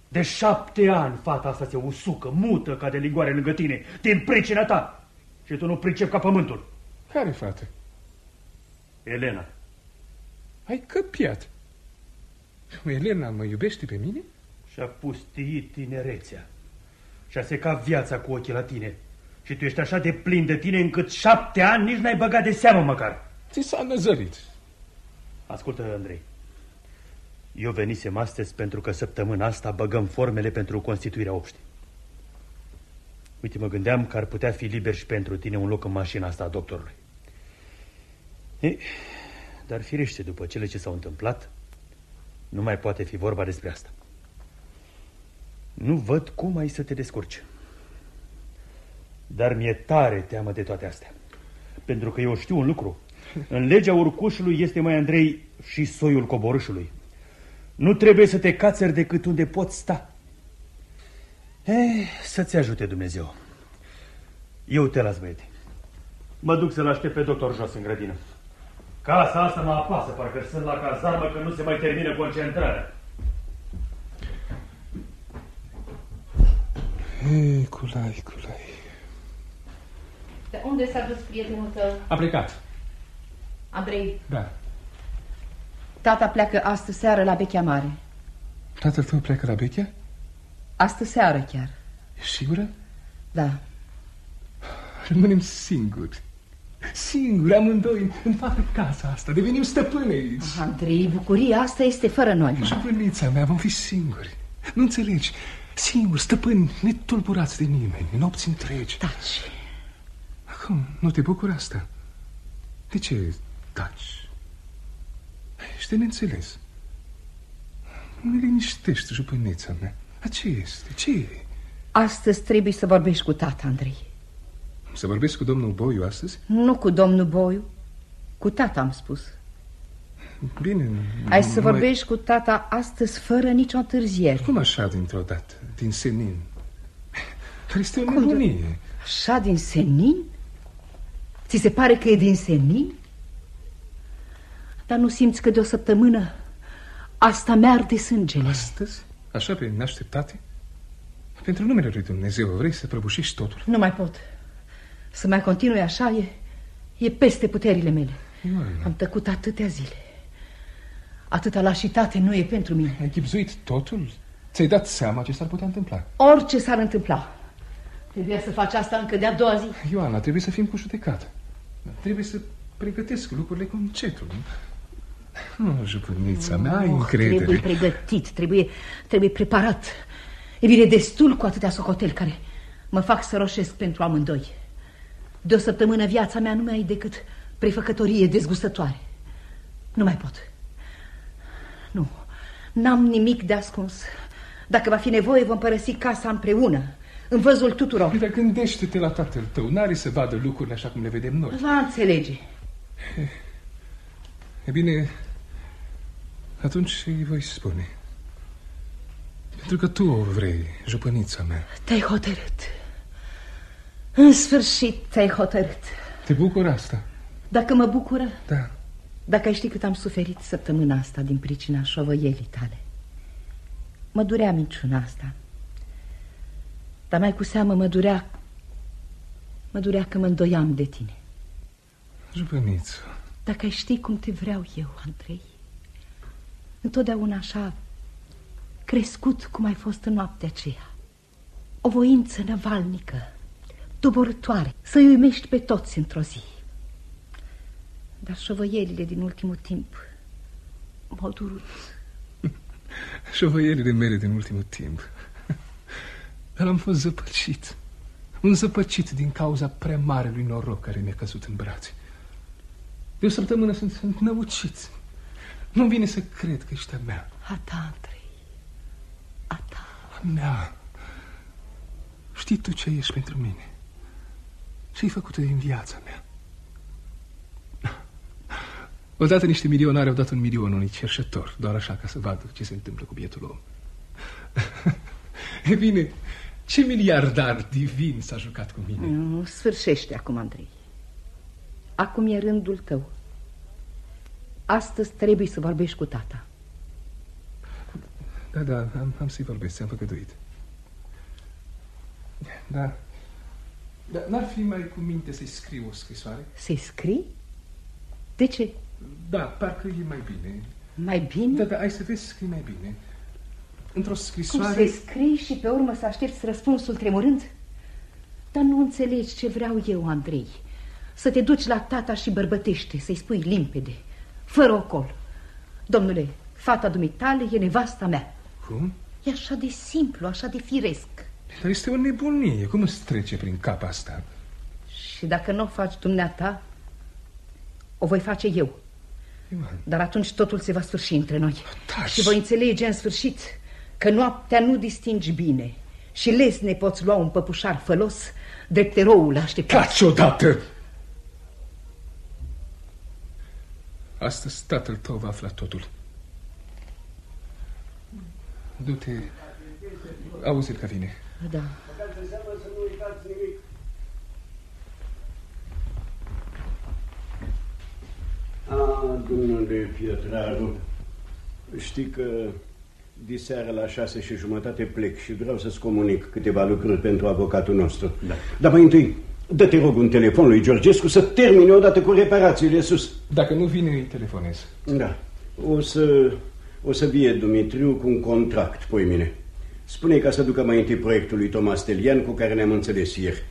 De șapte ani fata asta se usucă, mută ca de ligoare lângă tine, din pricina ta. Și tu nu pricep ca pământul. Care fată? Elena. Ai căpiat. Elena mă iubește pe mine? Și-a pustiit tinerețea. Și-a secat viața cu ochii la tine. Și tu ești așa de plin de tine încât șapte ani nici n-ai băgat de seamă măcar. Ți s-a năzărit. Ascultă, Andrei. Eu venisem astăzi pentru că săptămâna asta băgăm formele pentru constituirea obștii. Uite, mă gândeam că ar putea fi liber și pentru tine un loc în mașina asta a doctorului. E, dar firește, după cele ce s-au întâmplat, nu mai poate fi vorba despre asta. Nu văd cum ai să te descurci. Dar mi-e tare teamă de toate astea. Pentru că eu știu un lucru. În legea urcușului este mai Andrei și soiul coborâșului. Nu trebuie să te cațări decât unde poți sta. Eh, să-ți ajute Dumnezeu. Eu te las, băiete. Mă duc să-l aștept pe doctor jos în grădină. Casa asta mă apasă, parcă sunt la cazarmă că nu se mai termină concentrarea. Ei, culai, culai. De unde s-a dus prietenul tău? A plecat. Andrei, Da. Tata pleacă astă seară la Bechea Mare. Tatăl tău pleacă la Bechea? Astă seară chiar. Ești sigură? Da. Rămânem singuri. Singuri, amândoi, în, în toată casa asta. Devenim stăpâni aici. Andrei, bucuria asta este fără noi. Jupânița mea, vom fi singuri. Nu înțelegi? Singuri, stăpâni, netulburați de nimeni, nopți întregi. Taci. Acum, nu te bucură asta? De ce taci? Ești de neînțeles. Nu liniștești, jupânița mea. A ce este? Ce e? Astăzi trebuie să vorbești cu tata, Andrei. Să vorbesc cu domnul Boiu astăzi? Nu cu domnul Boiu. Cu tata am spus. Bine. Ai să mai- vorbești cu tata astăzi fără nicio întârziere. Cum așa dintr-o dată? Din senin? Dar este o Cum nebunie. Așa din senin? Ți se pare că e din senin? Dar nu simți că de o săptămână asta mi-arde sângele. Astăzi? Așa pe neașteptate? Pentru numele lui Dumnezeu vrei să prăbușești totul? Nu mai pot. Să mai continui așa e, e peste puterile mele. Ioana, Am tăcut atâtea zile. Atâta lașitate nu e pentru mine. ai chipzuit totul? Ți-ai dat seama ce s-ar putea întâmpla? Orice s-ar întâmpla. Trebuia să faci asta încă de-a doua zi. Ioana, trebuie să fim cu judecată. Trebuie să pregătesc lucrurile cu încetul. Nu, jupânița mea, ai Oh, încredere. Trebuie pregătit, trebuie, trebuie preparat. E bine destul cu atâtea socoteli care mă fac să roșesc pentru amândoi. De o săptămână viața mea nu mai e decât prefăcătorie dezgustătoare. Nu mai pot. Nu, n-am nimic de ascuns. Dacă va fi nevoie, vom părăsi casa împreună, în văzul tuturor. Dar gândește-te la tatăl tău. N-are să vadă lucrurile așa cum le vedem noi. Va înțelege. E bine, atunci îi voi spune. Pentru că tu o vrei, jupănița mea. Te-ai hotărât. În sfârșit te-ai hotărât. Te bucur asta? Dacă mă bucură? Da. Dacă ai ști cât am suferit săptămâna asta din pricina șovăielii tale. Mă durea minciuna asta. Dar mai cu seamă mă durea... Mă durea că mă îndoiam de tine. Jupănițu. Dacă ai ști cum te vreau eu, Andrei. Întotdeauna așa crescut cum ai fost în noaptea aceea. O voință năvalnică, doborătoare, să-i uimești pe toți într-o zi. Dar șovăielile din ultimul timp m-au durut. Șovăielile mele din ultimul timp. Dar am fost zăpăcit. Un zăpăcit din cauza prea marelui noroc care mi-a căzut în brațe. De o săptămână sunt, sunt năucit. Nu vine să cred că ești a mea. A ta, Andrei. A ta. A mea. Știi tu ce ești pentru mine? Ce-ai făcut din viața mea? Odată niște milionari au dat un milion unui cerșător, doar așa ca să vadă ce se întâmplă cu bietul om. e bine, ce miliardar divin s-a jucat cu mine? Nu, sfârșește acum, Andrei. Acum e rândul tău. Astăzi trebuie să vorbești cu tata. Da, da, am, am să-i vorbesc, ți-am făgăduit. Da. Dar n-ar fi mai cu minte să-i scriu o scrisoare? Să-i scrii? De ce? Da, parcă e mai bine. Mai bine? Da, da, ai să vezi, scrii mai bine. Într-o scrisoare... Cum să-i scrii și pe urmă să aștepți răspunsul tremurând? Dar nu înțelegi ce vreau eu, Andrei. Să te duci la tata și bărbătește, să-i spui limpede, fără ocol. Domnule, fata dumitale e nevasta mea. Cum? E așa de simplu, așa de firesc. Dar este o nebunie. Cum îți trece prin cap asta? Și dacă nu o faci dumneata, o voi face eu. Ioan. Dar atunci totul se va sfârși între noi. Taci. Și voi înțelege în sfârșit că noaptea nu distingi bine și lesne poți lua un păpușar fălos drept eroul așteptat. Taci odată! Astăzi tatăl tău va afla totul. Du-te. Auzi-l că vine. Da. A, domnule Pietraru, știi că diseară la șase și jumătate plec și vreau să-ți comunic câteva lucruri pentru avocatul nostru. Da. Dar mai întâi, dă-te rog un telefon lui Georgescu să termine odată cu reparațiile sus. Dacă nu vine, îi telefonez. Da. O să, o să vie Dumitriu cu un contract, poi mine. Spune ca să ducă mai întâi proiectul lui Tomas Telian cu care ne-am înțeles ieri.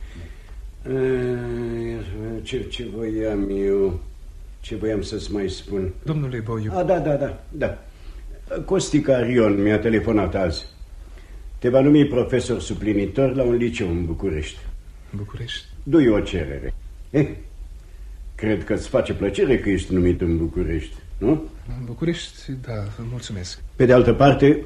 Eh, Ce, ce voiam eu... Ce voiam să-ți mai spun? Domnule Boiu, A, da, da, da, da. Costi Carion mi-a telefonat azi. Te va numi profesor suplinitor la un liceu în București. București. Du-i o cerere. Eh, cred că îți face plăcere că ești numit în București, nu? În București, da, vă mulțumesc. Pe de altă parte,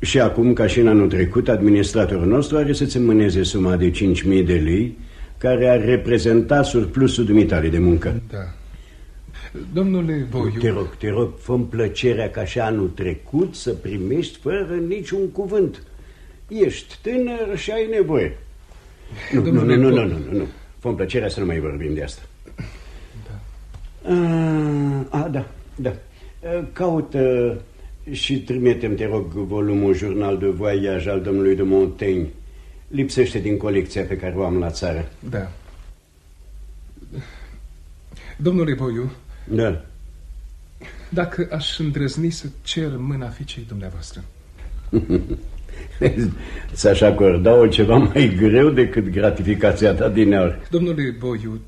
și acum, ca și în anul trecut, administratorul nostru are să-ți înmâneze suma de 5.000 de lei care ar reprezenta surplusul dumitale de muncă. Da. Domnule Boiu... Te rog, te rog, fă plăcerea ca și anul trecut să primești fără niciun cuvânt. Ești tânăr și ai nevoie. Nu, nu, nu, Domnule nu, nu, Boiu. nu, nu, nu. Fă plăcerea să nu mai vorbim de asta. Da. A, a da, da. A, Caută și trimitem, te rog, volumul Jurnal de Voyage al domnului de Montaigne. Lipsește din colecția pe care o am la țară. Da. Domnule Boiu, Da. dacă aș îndrăzni să cer mâna fiicei dumneavoastră, Ți-aș acorda-o ceva mai greu decât gratificația ta din aur. Domnule Boiu,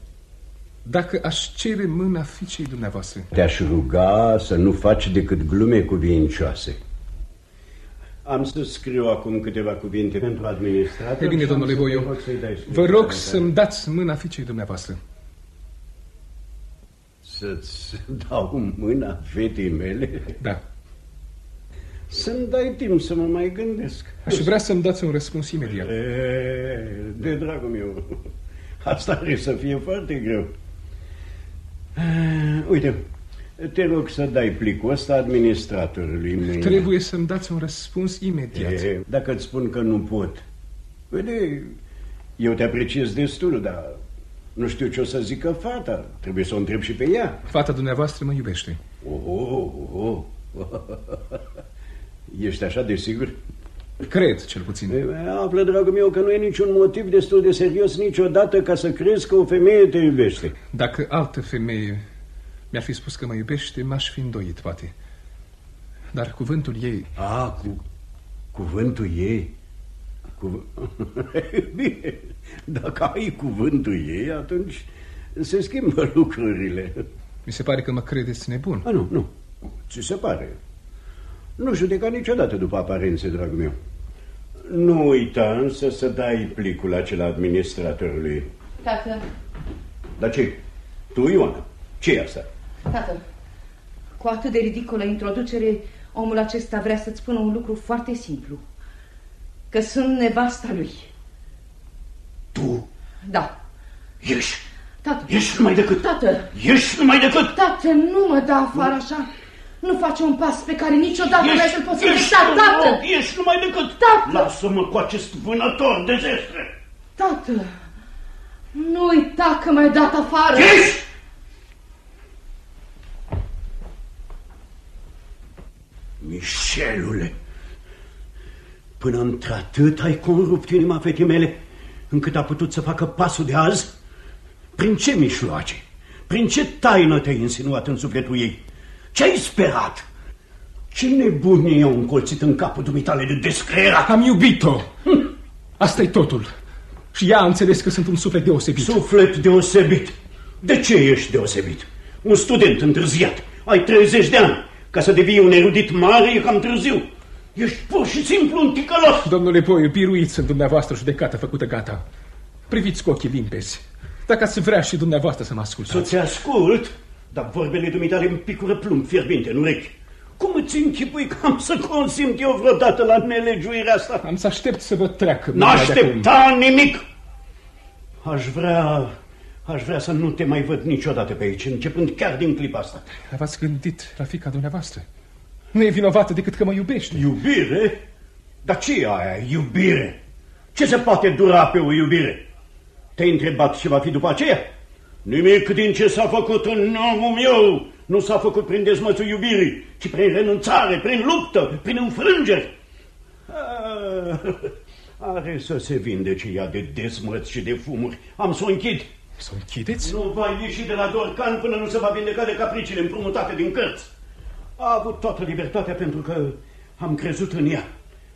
dacă aș cere mâna fiicei dumneavoastră, Te-aș ruga să nu faci decât glume cuvincioase. Am să scriu acum câteva cuvinte pentru administrator. E bine, și am domnule să te Boiu. rog să-i dai vă rog scrisoarea să-mi dați mâna fiicei dumneavoastră. Să-ți dau mâna fetei mele? Da. Să-mi dai timp să mă mai gândesc. Aș vrea să-mi dați un răspuns imediat. E, de dragul meu, asta are să fie foarte greu. E, Uite, te rog să dai plicul ăsta administratorului mâine. Trebuie să-mi dați un răspuns imediat. E, dacă îți spun că nu pot, vede, Eu te apreciez destul, dar nu știu ce o să zică fata. Trebuie să o întreb și pe ea. Fata dumneavoastră mă iubește. Oh, oh, oh. Ești așa de sigur? Cred, cel puțin. Află, dragul meu, că nu e niciun motiv destul de serios niciodată ca să crezi că o femeie te iubește. Dacă altă femeie mi-ar fi spus că mă iubește, m-aș fi îndoit, poate. Dar cuvântul ei... A, cu cuvântul ei? Cu... Bine, dacă ai cuvântul ei, atunci se schimbă lucrurile. Mi se pare că mă credeți nebun. A, nu, nu. Ți se pare. Nu judeca niciodată după aparențe, dragul meu. Nu uita însă să dai plicul acela administratorului. Tată, Dar ce? Tu, Ioana? ce e asta? tată, cu atât de ridicolă introducere, omul acesta vrea să-ți spună un lucru foarte simplu. Că sunt nevasta lui. Tu Da. ești, Tată. ești numai decât, Tată, ești numai decât. tată, nu mă da afară așa. Nu face un pas pe care niciodată nu ai să-l poți ești, îndrepta, tată! ești numai decât. Tată! Lasă-mă cu acest vânător de zestre. Tată, nu uita că m-ai dat afară. Ești! Mișelule, până într-atât ai conrupt inima fetei mele, încât a putut să facă pasul de azi? Prin ce mișloace? Prin ce taină te-ai insinuat în sufletul ei? Ce ai sperat? Ce nebunie au încolțit în capul dumitale de descreera? Am iubit-o. asta e totul. Și ea a înțeles că sunt un suflet deosebit. Suflet deosebit. De ce ești deosebit? Un student întârziat. Ai 30 de ani. Ca să devii un erudit mare e cam târziu. Ești pur și simplu un ticălos. Domnule Boiu, biruiți în dumneavoastră judecată făcută gata. Priviți cu ochii limpezi. Dacă ați vrea și dumneavoastră să mă ascultați. Să-ți ascult, dar vorbele dumitale îmi picură plumb fierbinte în urechi. Cum îți închipui că am să consimt eu vreodată la nelegiuirea asta? Am să aștept să vă treacă. N-aștepta nimic! Aș vrea... Aș vrea să nu te mai văd niciodată pe aici, începând chiar din clipa asta. V-ați gândit la fica dumneavoastră? Nu e vinovată decât că mă iubește. Iubire? Dar ce e aia, iubire? Ce se poate dura pe o iubire? Te-ai întrebat ce va fi după aceea? Nimic din ce s-a făcut în neamul meu nu s-a făcut prin dezmățul iubirii, ci prin renunțare, prin luptă, prin înfrângeri. Ah, Are să se vindece ea de dezmăți și de fumuri. Am să o închid. Să o închideți? Nu va ieși de la Dorcan până nu se va vindeca de capriciile împrumutate din cărți. A avut toată libertatea pentru că am crezut în ea.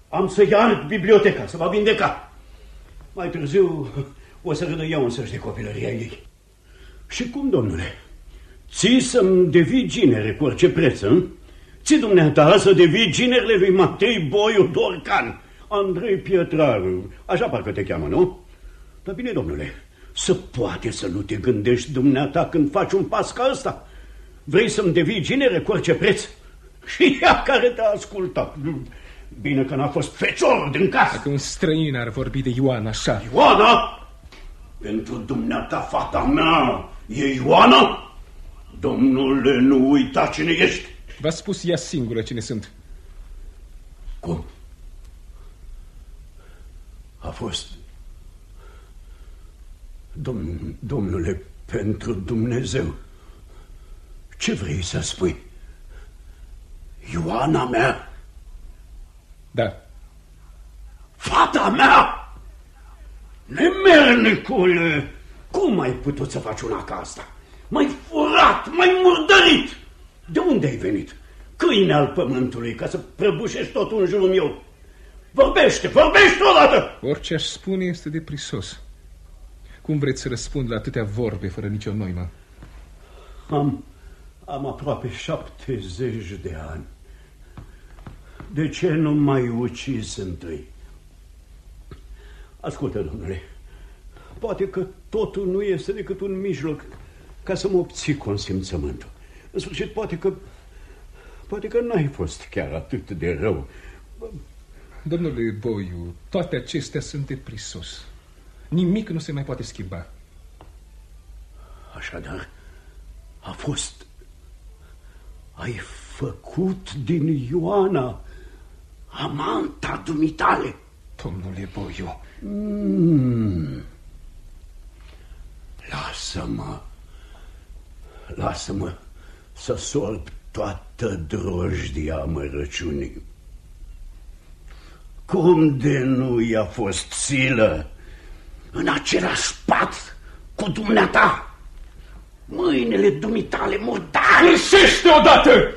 Am să iar biblioteca, să va vindeca. Mai târziu o să râdă ea însăși de copilăria ei. Și cum, domnule? Ții să-mi devii ginere cu orice preț, hă? Ții dumneata să devii ginerele lui Matei Boiu Dorcan, Andrei Pietraru, așa parcă te cheamă, nu? Dar bine, domnule, să poate să nu te gândești dumneata când faci un pas ca ăsta. Vrei să-mi devii ginere cu orice preț? Și ea care te-a ascultat. Bine că n-a fost feciorul din casă. Dacă un străin ar vorbi de Ioana așa... Ioana? Pentru dumneata, fata mea, e Ioana? Domnule, nu uita cine ești. V-a spus ea singură cine sunt. Cum? A fost... Domn, domnule, pentru Dumnezeu, ce vrei să spui? Ioana mea? Da. Fata mea? Nemernicule, cum ai putut să faci una ca asta? M-ai furat, m-ai murdărit! De unde ai venit? Câine al pământului, ca să prăbușești totul în jurul meu. Vorbește, vorbește odată! Orice aș spune este de prisos. Cum vreți să răspund la atâtea vorbe fără nicio noimă? Am, am aproape 70 de ani. De ce nu mai ucis întâi? Ascultă, domnule, poate că totul nu este decât un mijloc ca să mă obții consimțământul. În sfârșit, poate că poate că n-ai fost chiar atât de rău. Domnule Boiu, toate acestea sunt de prisos. Nimic nu se mai poate schimba. Așadar, a fost... Ai făcut din Ioana amanta dumitale. Domnule Boiu. Mm. Lasă-mă, lasă-mă să sorb toată drojdia amărăciunii. Cum de nu i-a fost silă în același pat cu dumneata? Mâinile dumitale murdare! Sfârșește odată!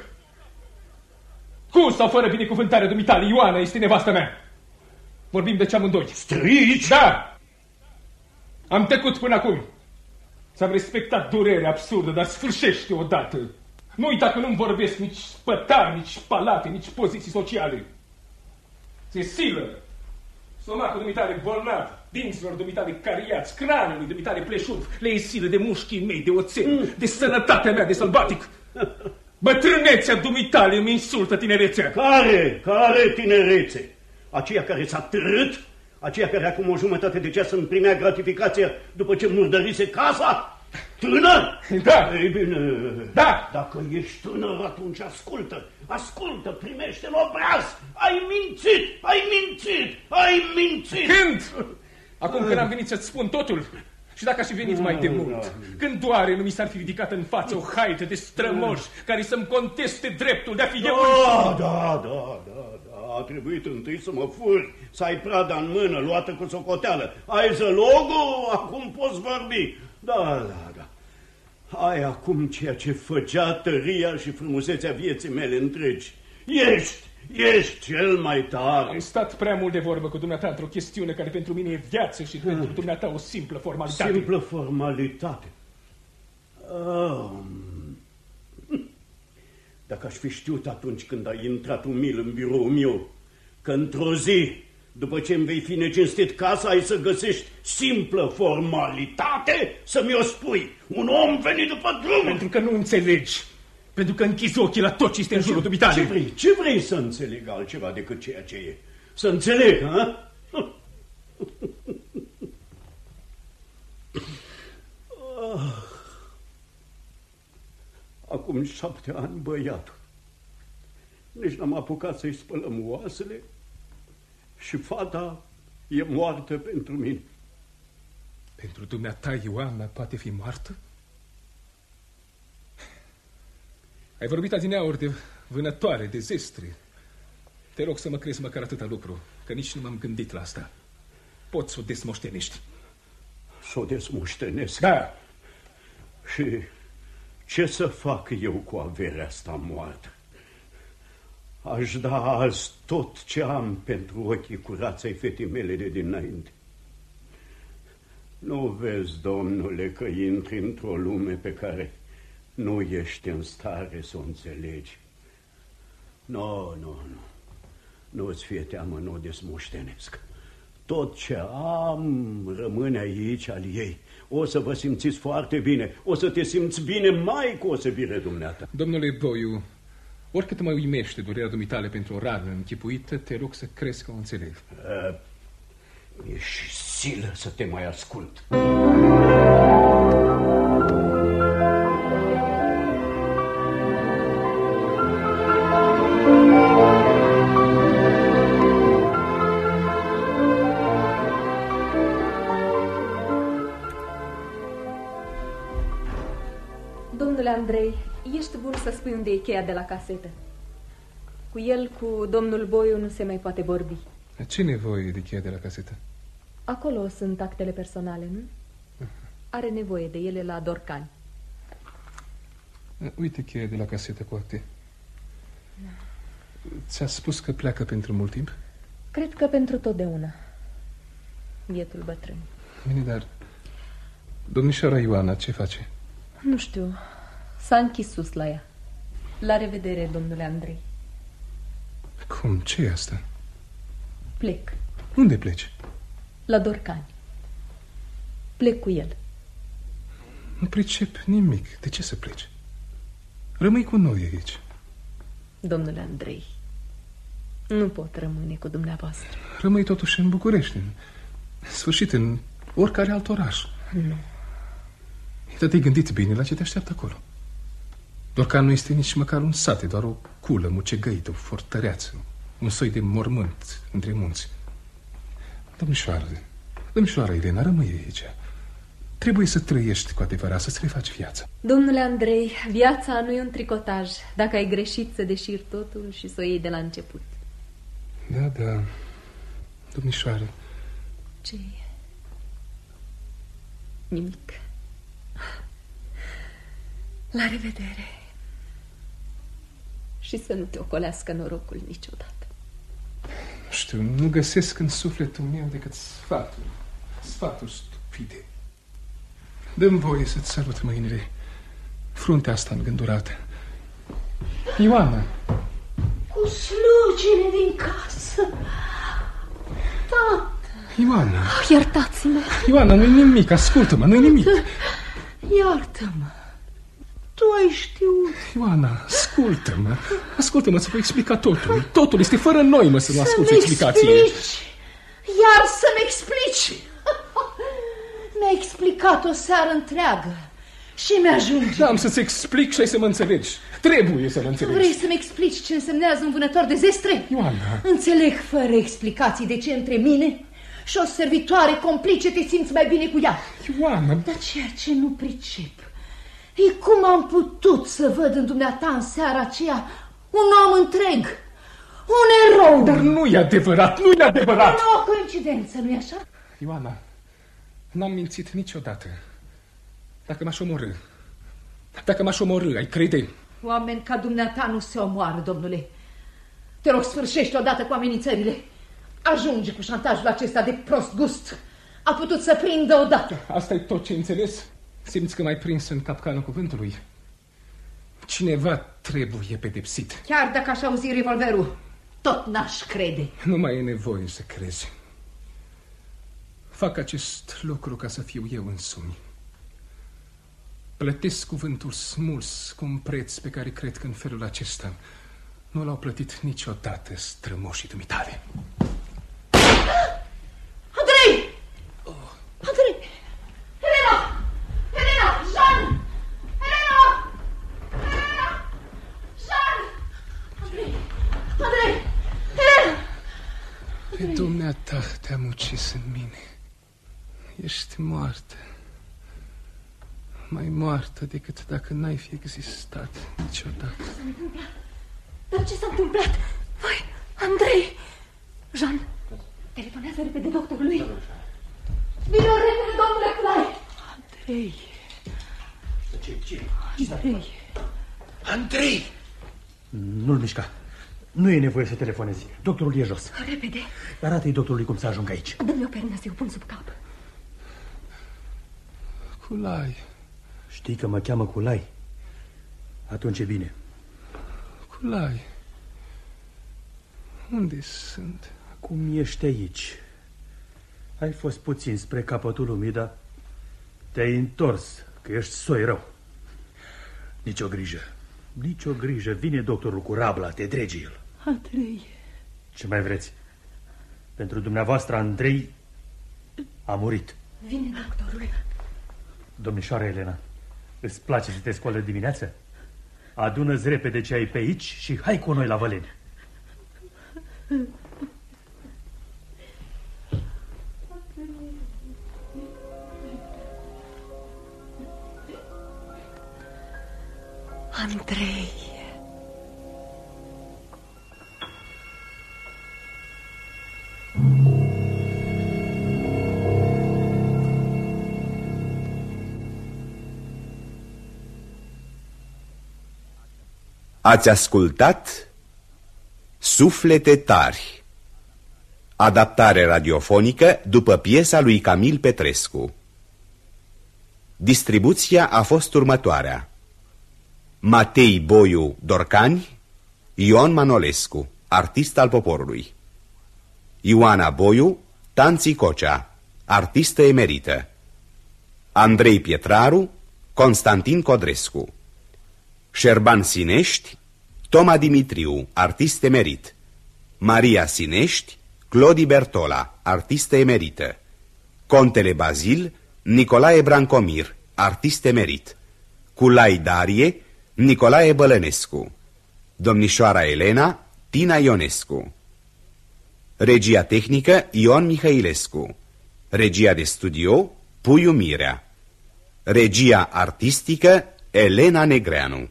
Cu sau fără binecuvântare dumitale, Ioana este nevastă mea. Vorbim de ce amândoi. Strici? Da! Am tăcut până acum. Ți-am respectat durerea absurdă, dar sfârșește odată. Nu uita că nu-mi vorbesc nici spătari, nici palate, nici poziții sociale. Se silă. Stomacul dumitale bolnav, dinților dumitale cariați, craniului dumitale pleșut, le e silă de mușchii mei, de oțel, mm. de sănătatea mea de sălbatic. Bătrânețea dumitale îmi insultă tinerețea. Care? Care tinerețe? Aceea care s-a târât? Aceea care acum o jumătate de ceas îmi primea gratificația după ce murdărise casa? Tânăr? Da. Ei bine, Da. dacă ești tânăr, atunci ascultă, ascultă, primește în obraz. Ai mințit, ai mințit, ai mințit. Când? Acum când am venit să-ți spun totul, și dacă aș fi venit mai de mult, când doare nu mi s-ar fi ridicat în față o haită de strămoși care să-mi conteste dreptul de a fi eu Da, însuși. da, da, da, da, a trebuit întâi să mă furi, să ai prada în mână, luată cu socoteală. Ai zălogul, acum poți vorbi. Da, da, da. Ai acum ceea ce făcea tăria și frumusețea vieții mele întregi. Ești, ești cel mai tare. Am stat prea mult de vorbă cu dumneata într-o chestiune care pentru mine e viață și pentru dumneata o simplă formalitate. Simplă formalitate. Oh. Dacă aș fi știut atunci când ai intrat umil în biroul meu, că într-o zi, după ce îmi vei fi necinstit casa, ai să găsești simplă formalitate să mi-o spui. Un om venit după drum. Pentru că nu înțelegi. Pentru că închizi ochii la tot ce este în jurul Ce dumitale. vrei? Ce vrei să înțeleg altceva decât ceea ce e? Să înțeleg, ha? Ah. Acum șapte ani băiatul. Nici n-am apucat să-i spălăm oasele și fata e moartă pentru mine. Pentru dumneata, Ioana poate fi moartă? Ai vorbit adineauri de vânătoare, de zestre. Te rog să mă crezi măcar atâta lucru, că nici nu m-am gândit la asta. Poți să o desmoștenești. Să o desmoștenesc. Da, Și ce să fac eu cu averea asta moartă? Aș da azi tot ce am pentru ochii curați ai fetii mele de dinainte. Nu vezi, domnule, că intri într-o lume pe care nu ești în stare să o înțelegi. Nu, nu, nu. Nu-ți fie teamă, nu o desmoștenesc. Tot ce am rămâne aici al ei. O să vă simțiți foarte bine. O să te simți bine mai cu osebire dumneata. domnule Boiu, oricât mă uimește durerea dumitale pentru o rană închipuită, te rog să crezi că o înțeleg. Uh, e și silă să te mai ascult. Domnule să spui unde e cheia de la casetă. Cu el, cu domnul Boiu, nu se mai poate vorbi. Ce nevoie de cheia de la casetă? Acolo sunt actele personale, nu? Are nevoie de ele la Dorcani. Uite cheia de la casetă cu acte. Ți-a spus că pleacă pentru mult timp? Cred că pentru totdeauna. Bietul bătrân. Bine, dar... Domnișoara Ioana, ce face? Nu știu. S-a închis sus la ea. La revedere, domnule Andrei. Cum? ce e asta? Plec. Unde pleci? La Dorcani. Plec cu el. Nu pricep nimic. De ce să pleci? Rămâi cu noi aici. Domnule Andrei, nu pot rămâne cu dumneavoastră. Rămâi totuși în București, în sfârșit, în oricare alt oraș. Nu. Dar te-ai gândit bine la ce te așteaptă acolo. Doar că nu este nici măcar un sat, e doar o culă mucegăită, o fortăreață, un soi de mormânt între munți. Domnișoară, domnișoară Elena, rămâi aici. Trebuie să trăiești cu adevărat, să-ți refaci viața. Domnule Andrei, viața nu e un tricotaj. Dacă ai greșit să deșiri totul și să o iei de la început. Da, da, domnișoară. Ce e? Nimic. La revedere. Și să nu te ocolească norocul niciodată. Știu, nu găsesc în sufletul meu decât sfaturi. Sfaturi stupide. Dă-mi voie să-ți sărut mâinile. Fruntea asta îngândurată. Ioana! Cu slugile din casă. Tată! Ioana! Iertați-mă! Ioana, nu-i nimic, ascultă-mă, nu-i nimic. Iartă-mă. Tu ai știut. Ioana, ascultă-mă. Ascultă-mă să vă explica totul. Totul este fără noi, mă, să nu asculti explicațiile. explici. Iar să-mi explici. Mi-a explicat o seară întreagă. Și mi-ajunge. Da, am să-ți explic și ai să mă înțelegi. Trebuie să mă înțelegi. Vrei să-mi explici ce însemnează un vânător de zestre? Ioana. Înțeleg fără explicații de ce între mine și o servitoare complice te simți mai bine cu ea. Ioana. Dar ceea ce nu pricep e cum am putut să văd în dumneata în seara aceea un om întreg, un erou. Dar nu e adevărat, nu e adevărat. Nu o coincidență, nu-i așa? Ioana, n-am mințit niciodată. Dacă m-aș omorâ, dacă m-aș omorâ, ai crede? Oameni ca dumneata nu se omoară, domnule. Te rog, sfârșești odată cu amenințările. Ajunge cu șantajul acesta de prost gust. A putut să prindă odată. Asta e tot ce înțeles? Simți că m-ai prins în capcanul cuvântului? Cineva trebuie pedepsit. Chiar dacă aș auzi revolverul, tot n-aș crede. Nu mai e nevoie să crezi. Fac acest lucru ca să fiu eu însumi. Plătesc cuvântul smuls cu un preț pe care cred că în felul acesta nu l-au plătit niciodată strămoșii dumitale. Andrei! Oh. Andrei! Helena! Helena! Jean! Helena! Helena! Jean! Andrei! Andrei! Helena! Pe dumneata te-am ucis în mine. Ești moartă. Mai moartă decât dacă n-ai fi existat niciodată. Dar ce s-a întâmplat? Vai, Andrei! Jean, telefonează repede doctorului. Vino repede, domnule Clay! Andrei! Ce, ce? Andrei! Andrei! Nu-l mișca. Nu e nevoie să telefonezi. Doctorul e jos. Repede. Arată-i doctorului cum să ajung aici. Dă-mi o pernă să-i o pun sub cap. Culai. Știi că mă cheamă Culai? Atunci e bine. Culai. Unde sunt? Cum ești aici? Ai fost puțin spre capătul lumii, dar te-ai întors, că ești soi rău. Nici o grijă. Nici o grijă. Vine doctorul cu rabla, te drege el. Andrei. Ce mai vreți? Pentru dumneavoastră, Andrei a murit. Vine doctorul. Domnișoara Elena, îți place să te scoală dimineața? Adună-ți repede ce ai pe aici și hai cu noi la Văleni. Andrei. Ați ascultat Suflete tari. Adaptare radiofonică după piesa lui Camil Petrescu. Distribuția a fost următoarea. Matei Boiu Dorcani Ion Manolescu, artist al poporului. Ioana Boiu, Tanții Cocea, artistă emerită. Andrei Pietraru, Constantin Codrescu Șerban Sinești, Toma Dimitriu, artist emerit. Maria Sinești, Clodi Bertola, artist emerită. Contele Bazil, Nicolae Brancomir, artist emerit. Culai Darie, Nicolae Bălănescu. Domnișoara Elena, Tina Ionescu. Regia tehnică Ion Mihailescu. Regia de studio Puiu Mirea. Regia artistică Elena Negreanu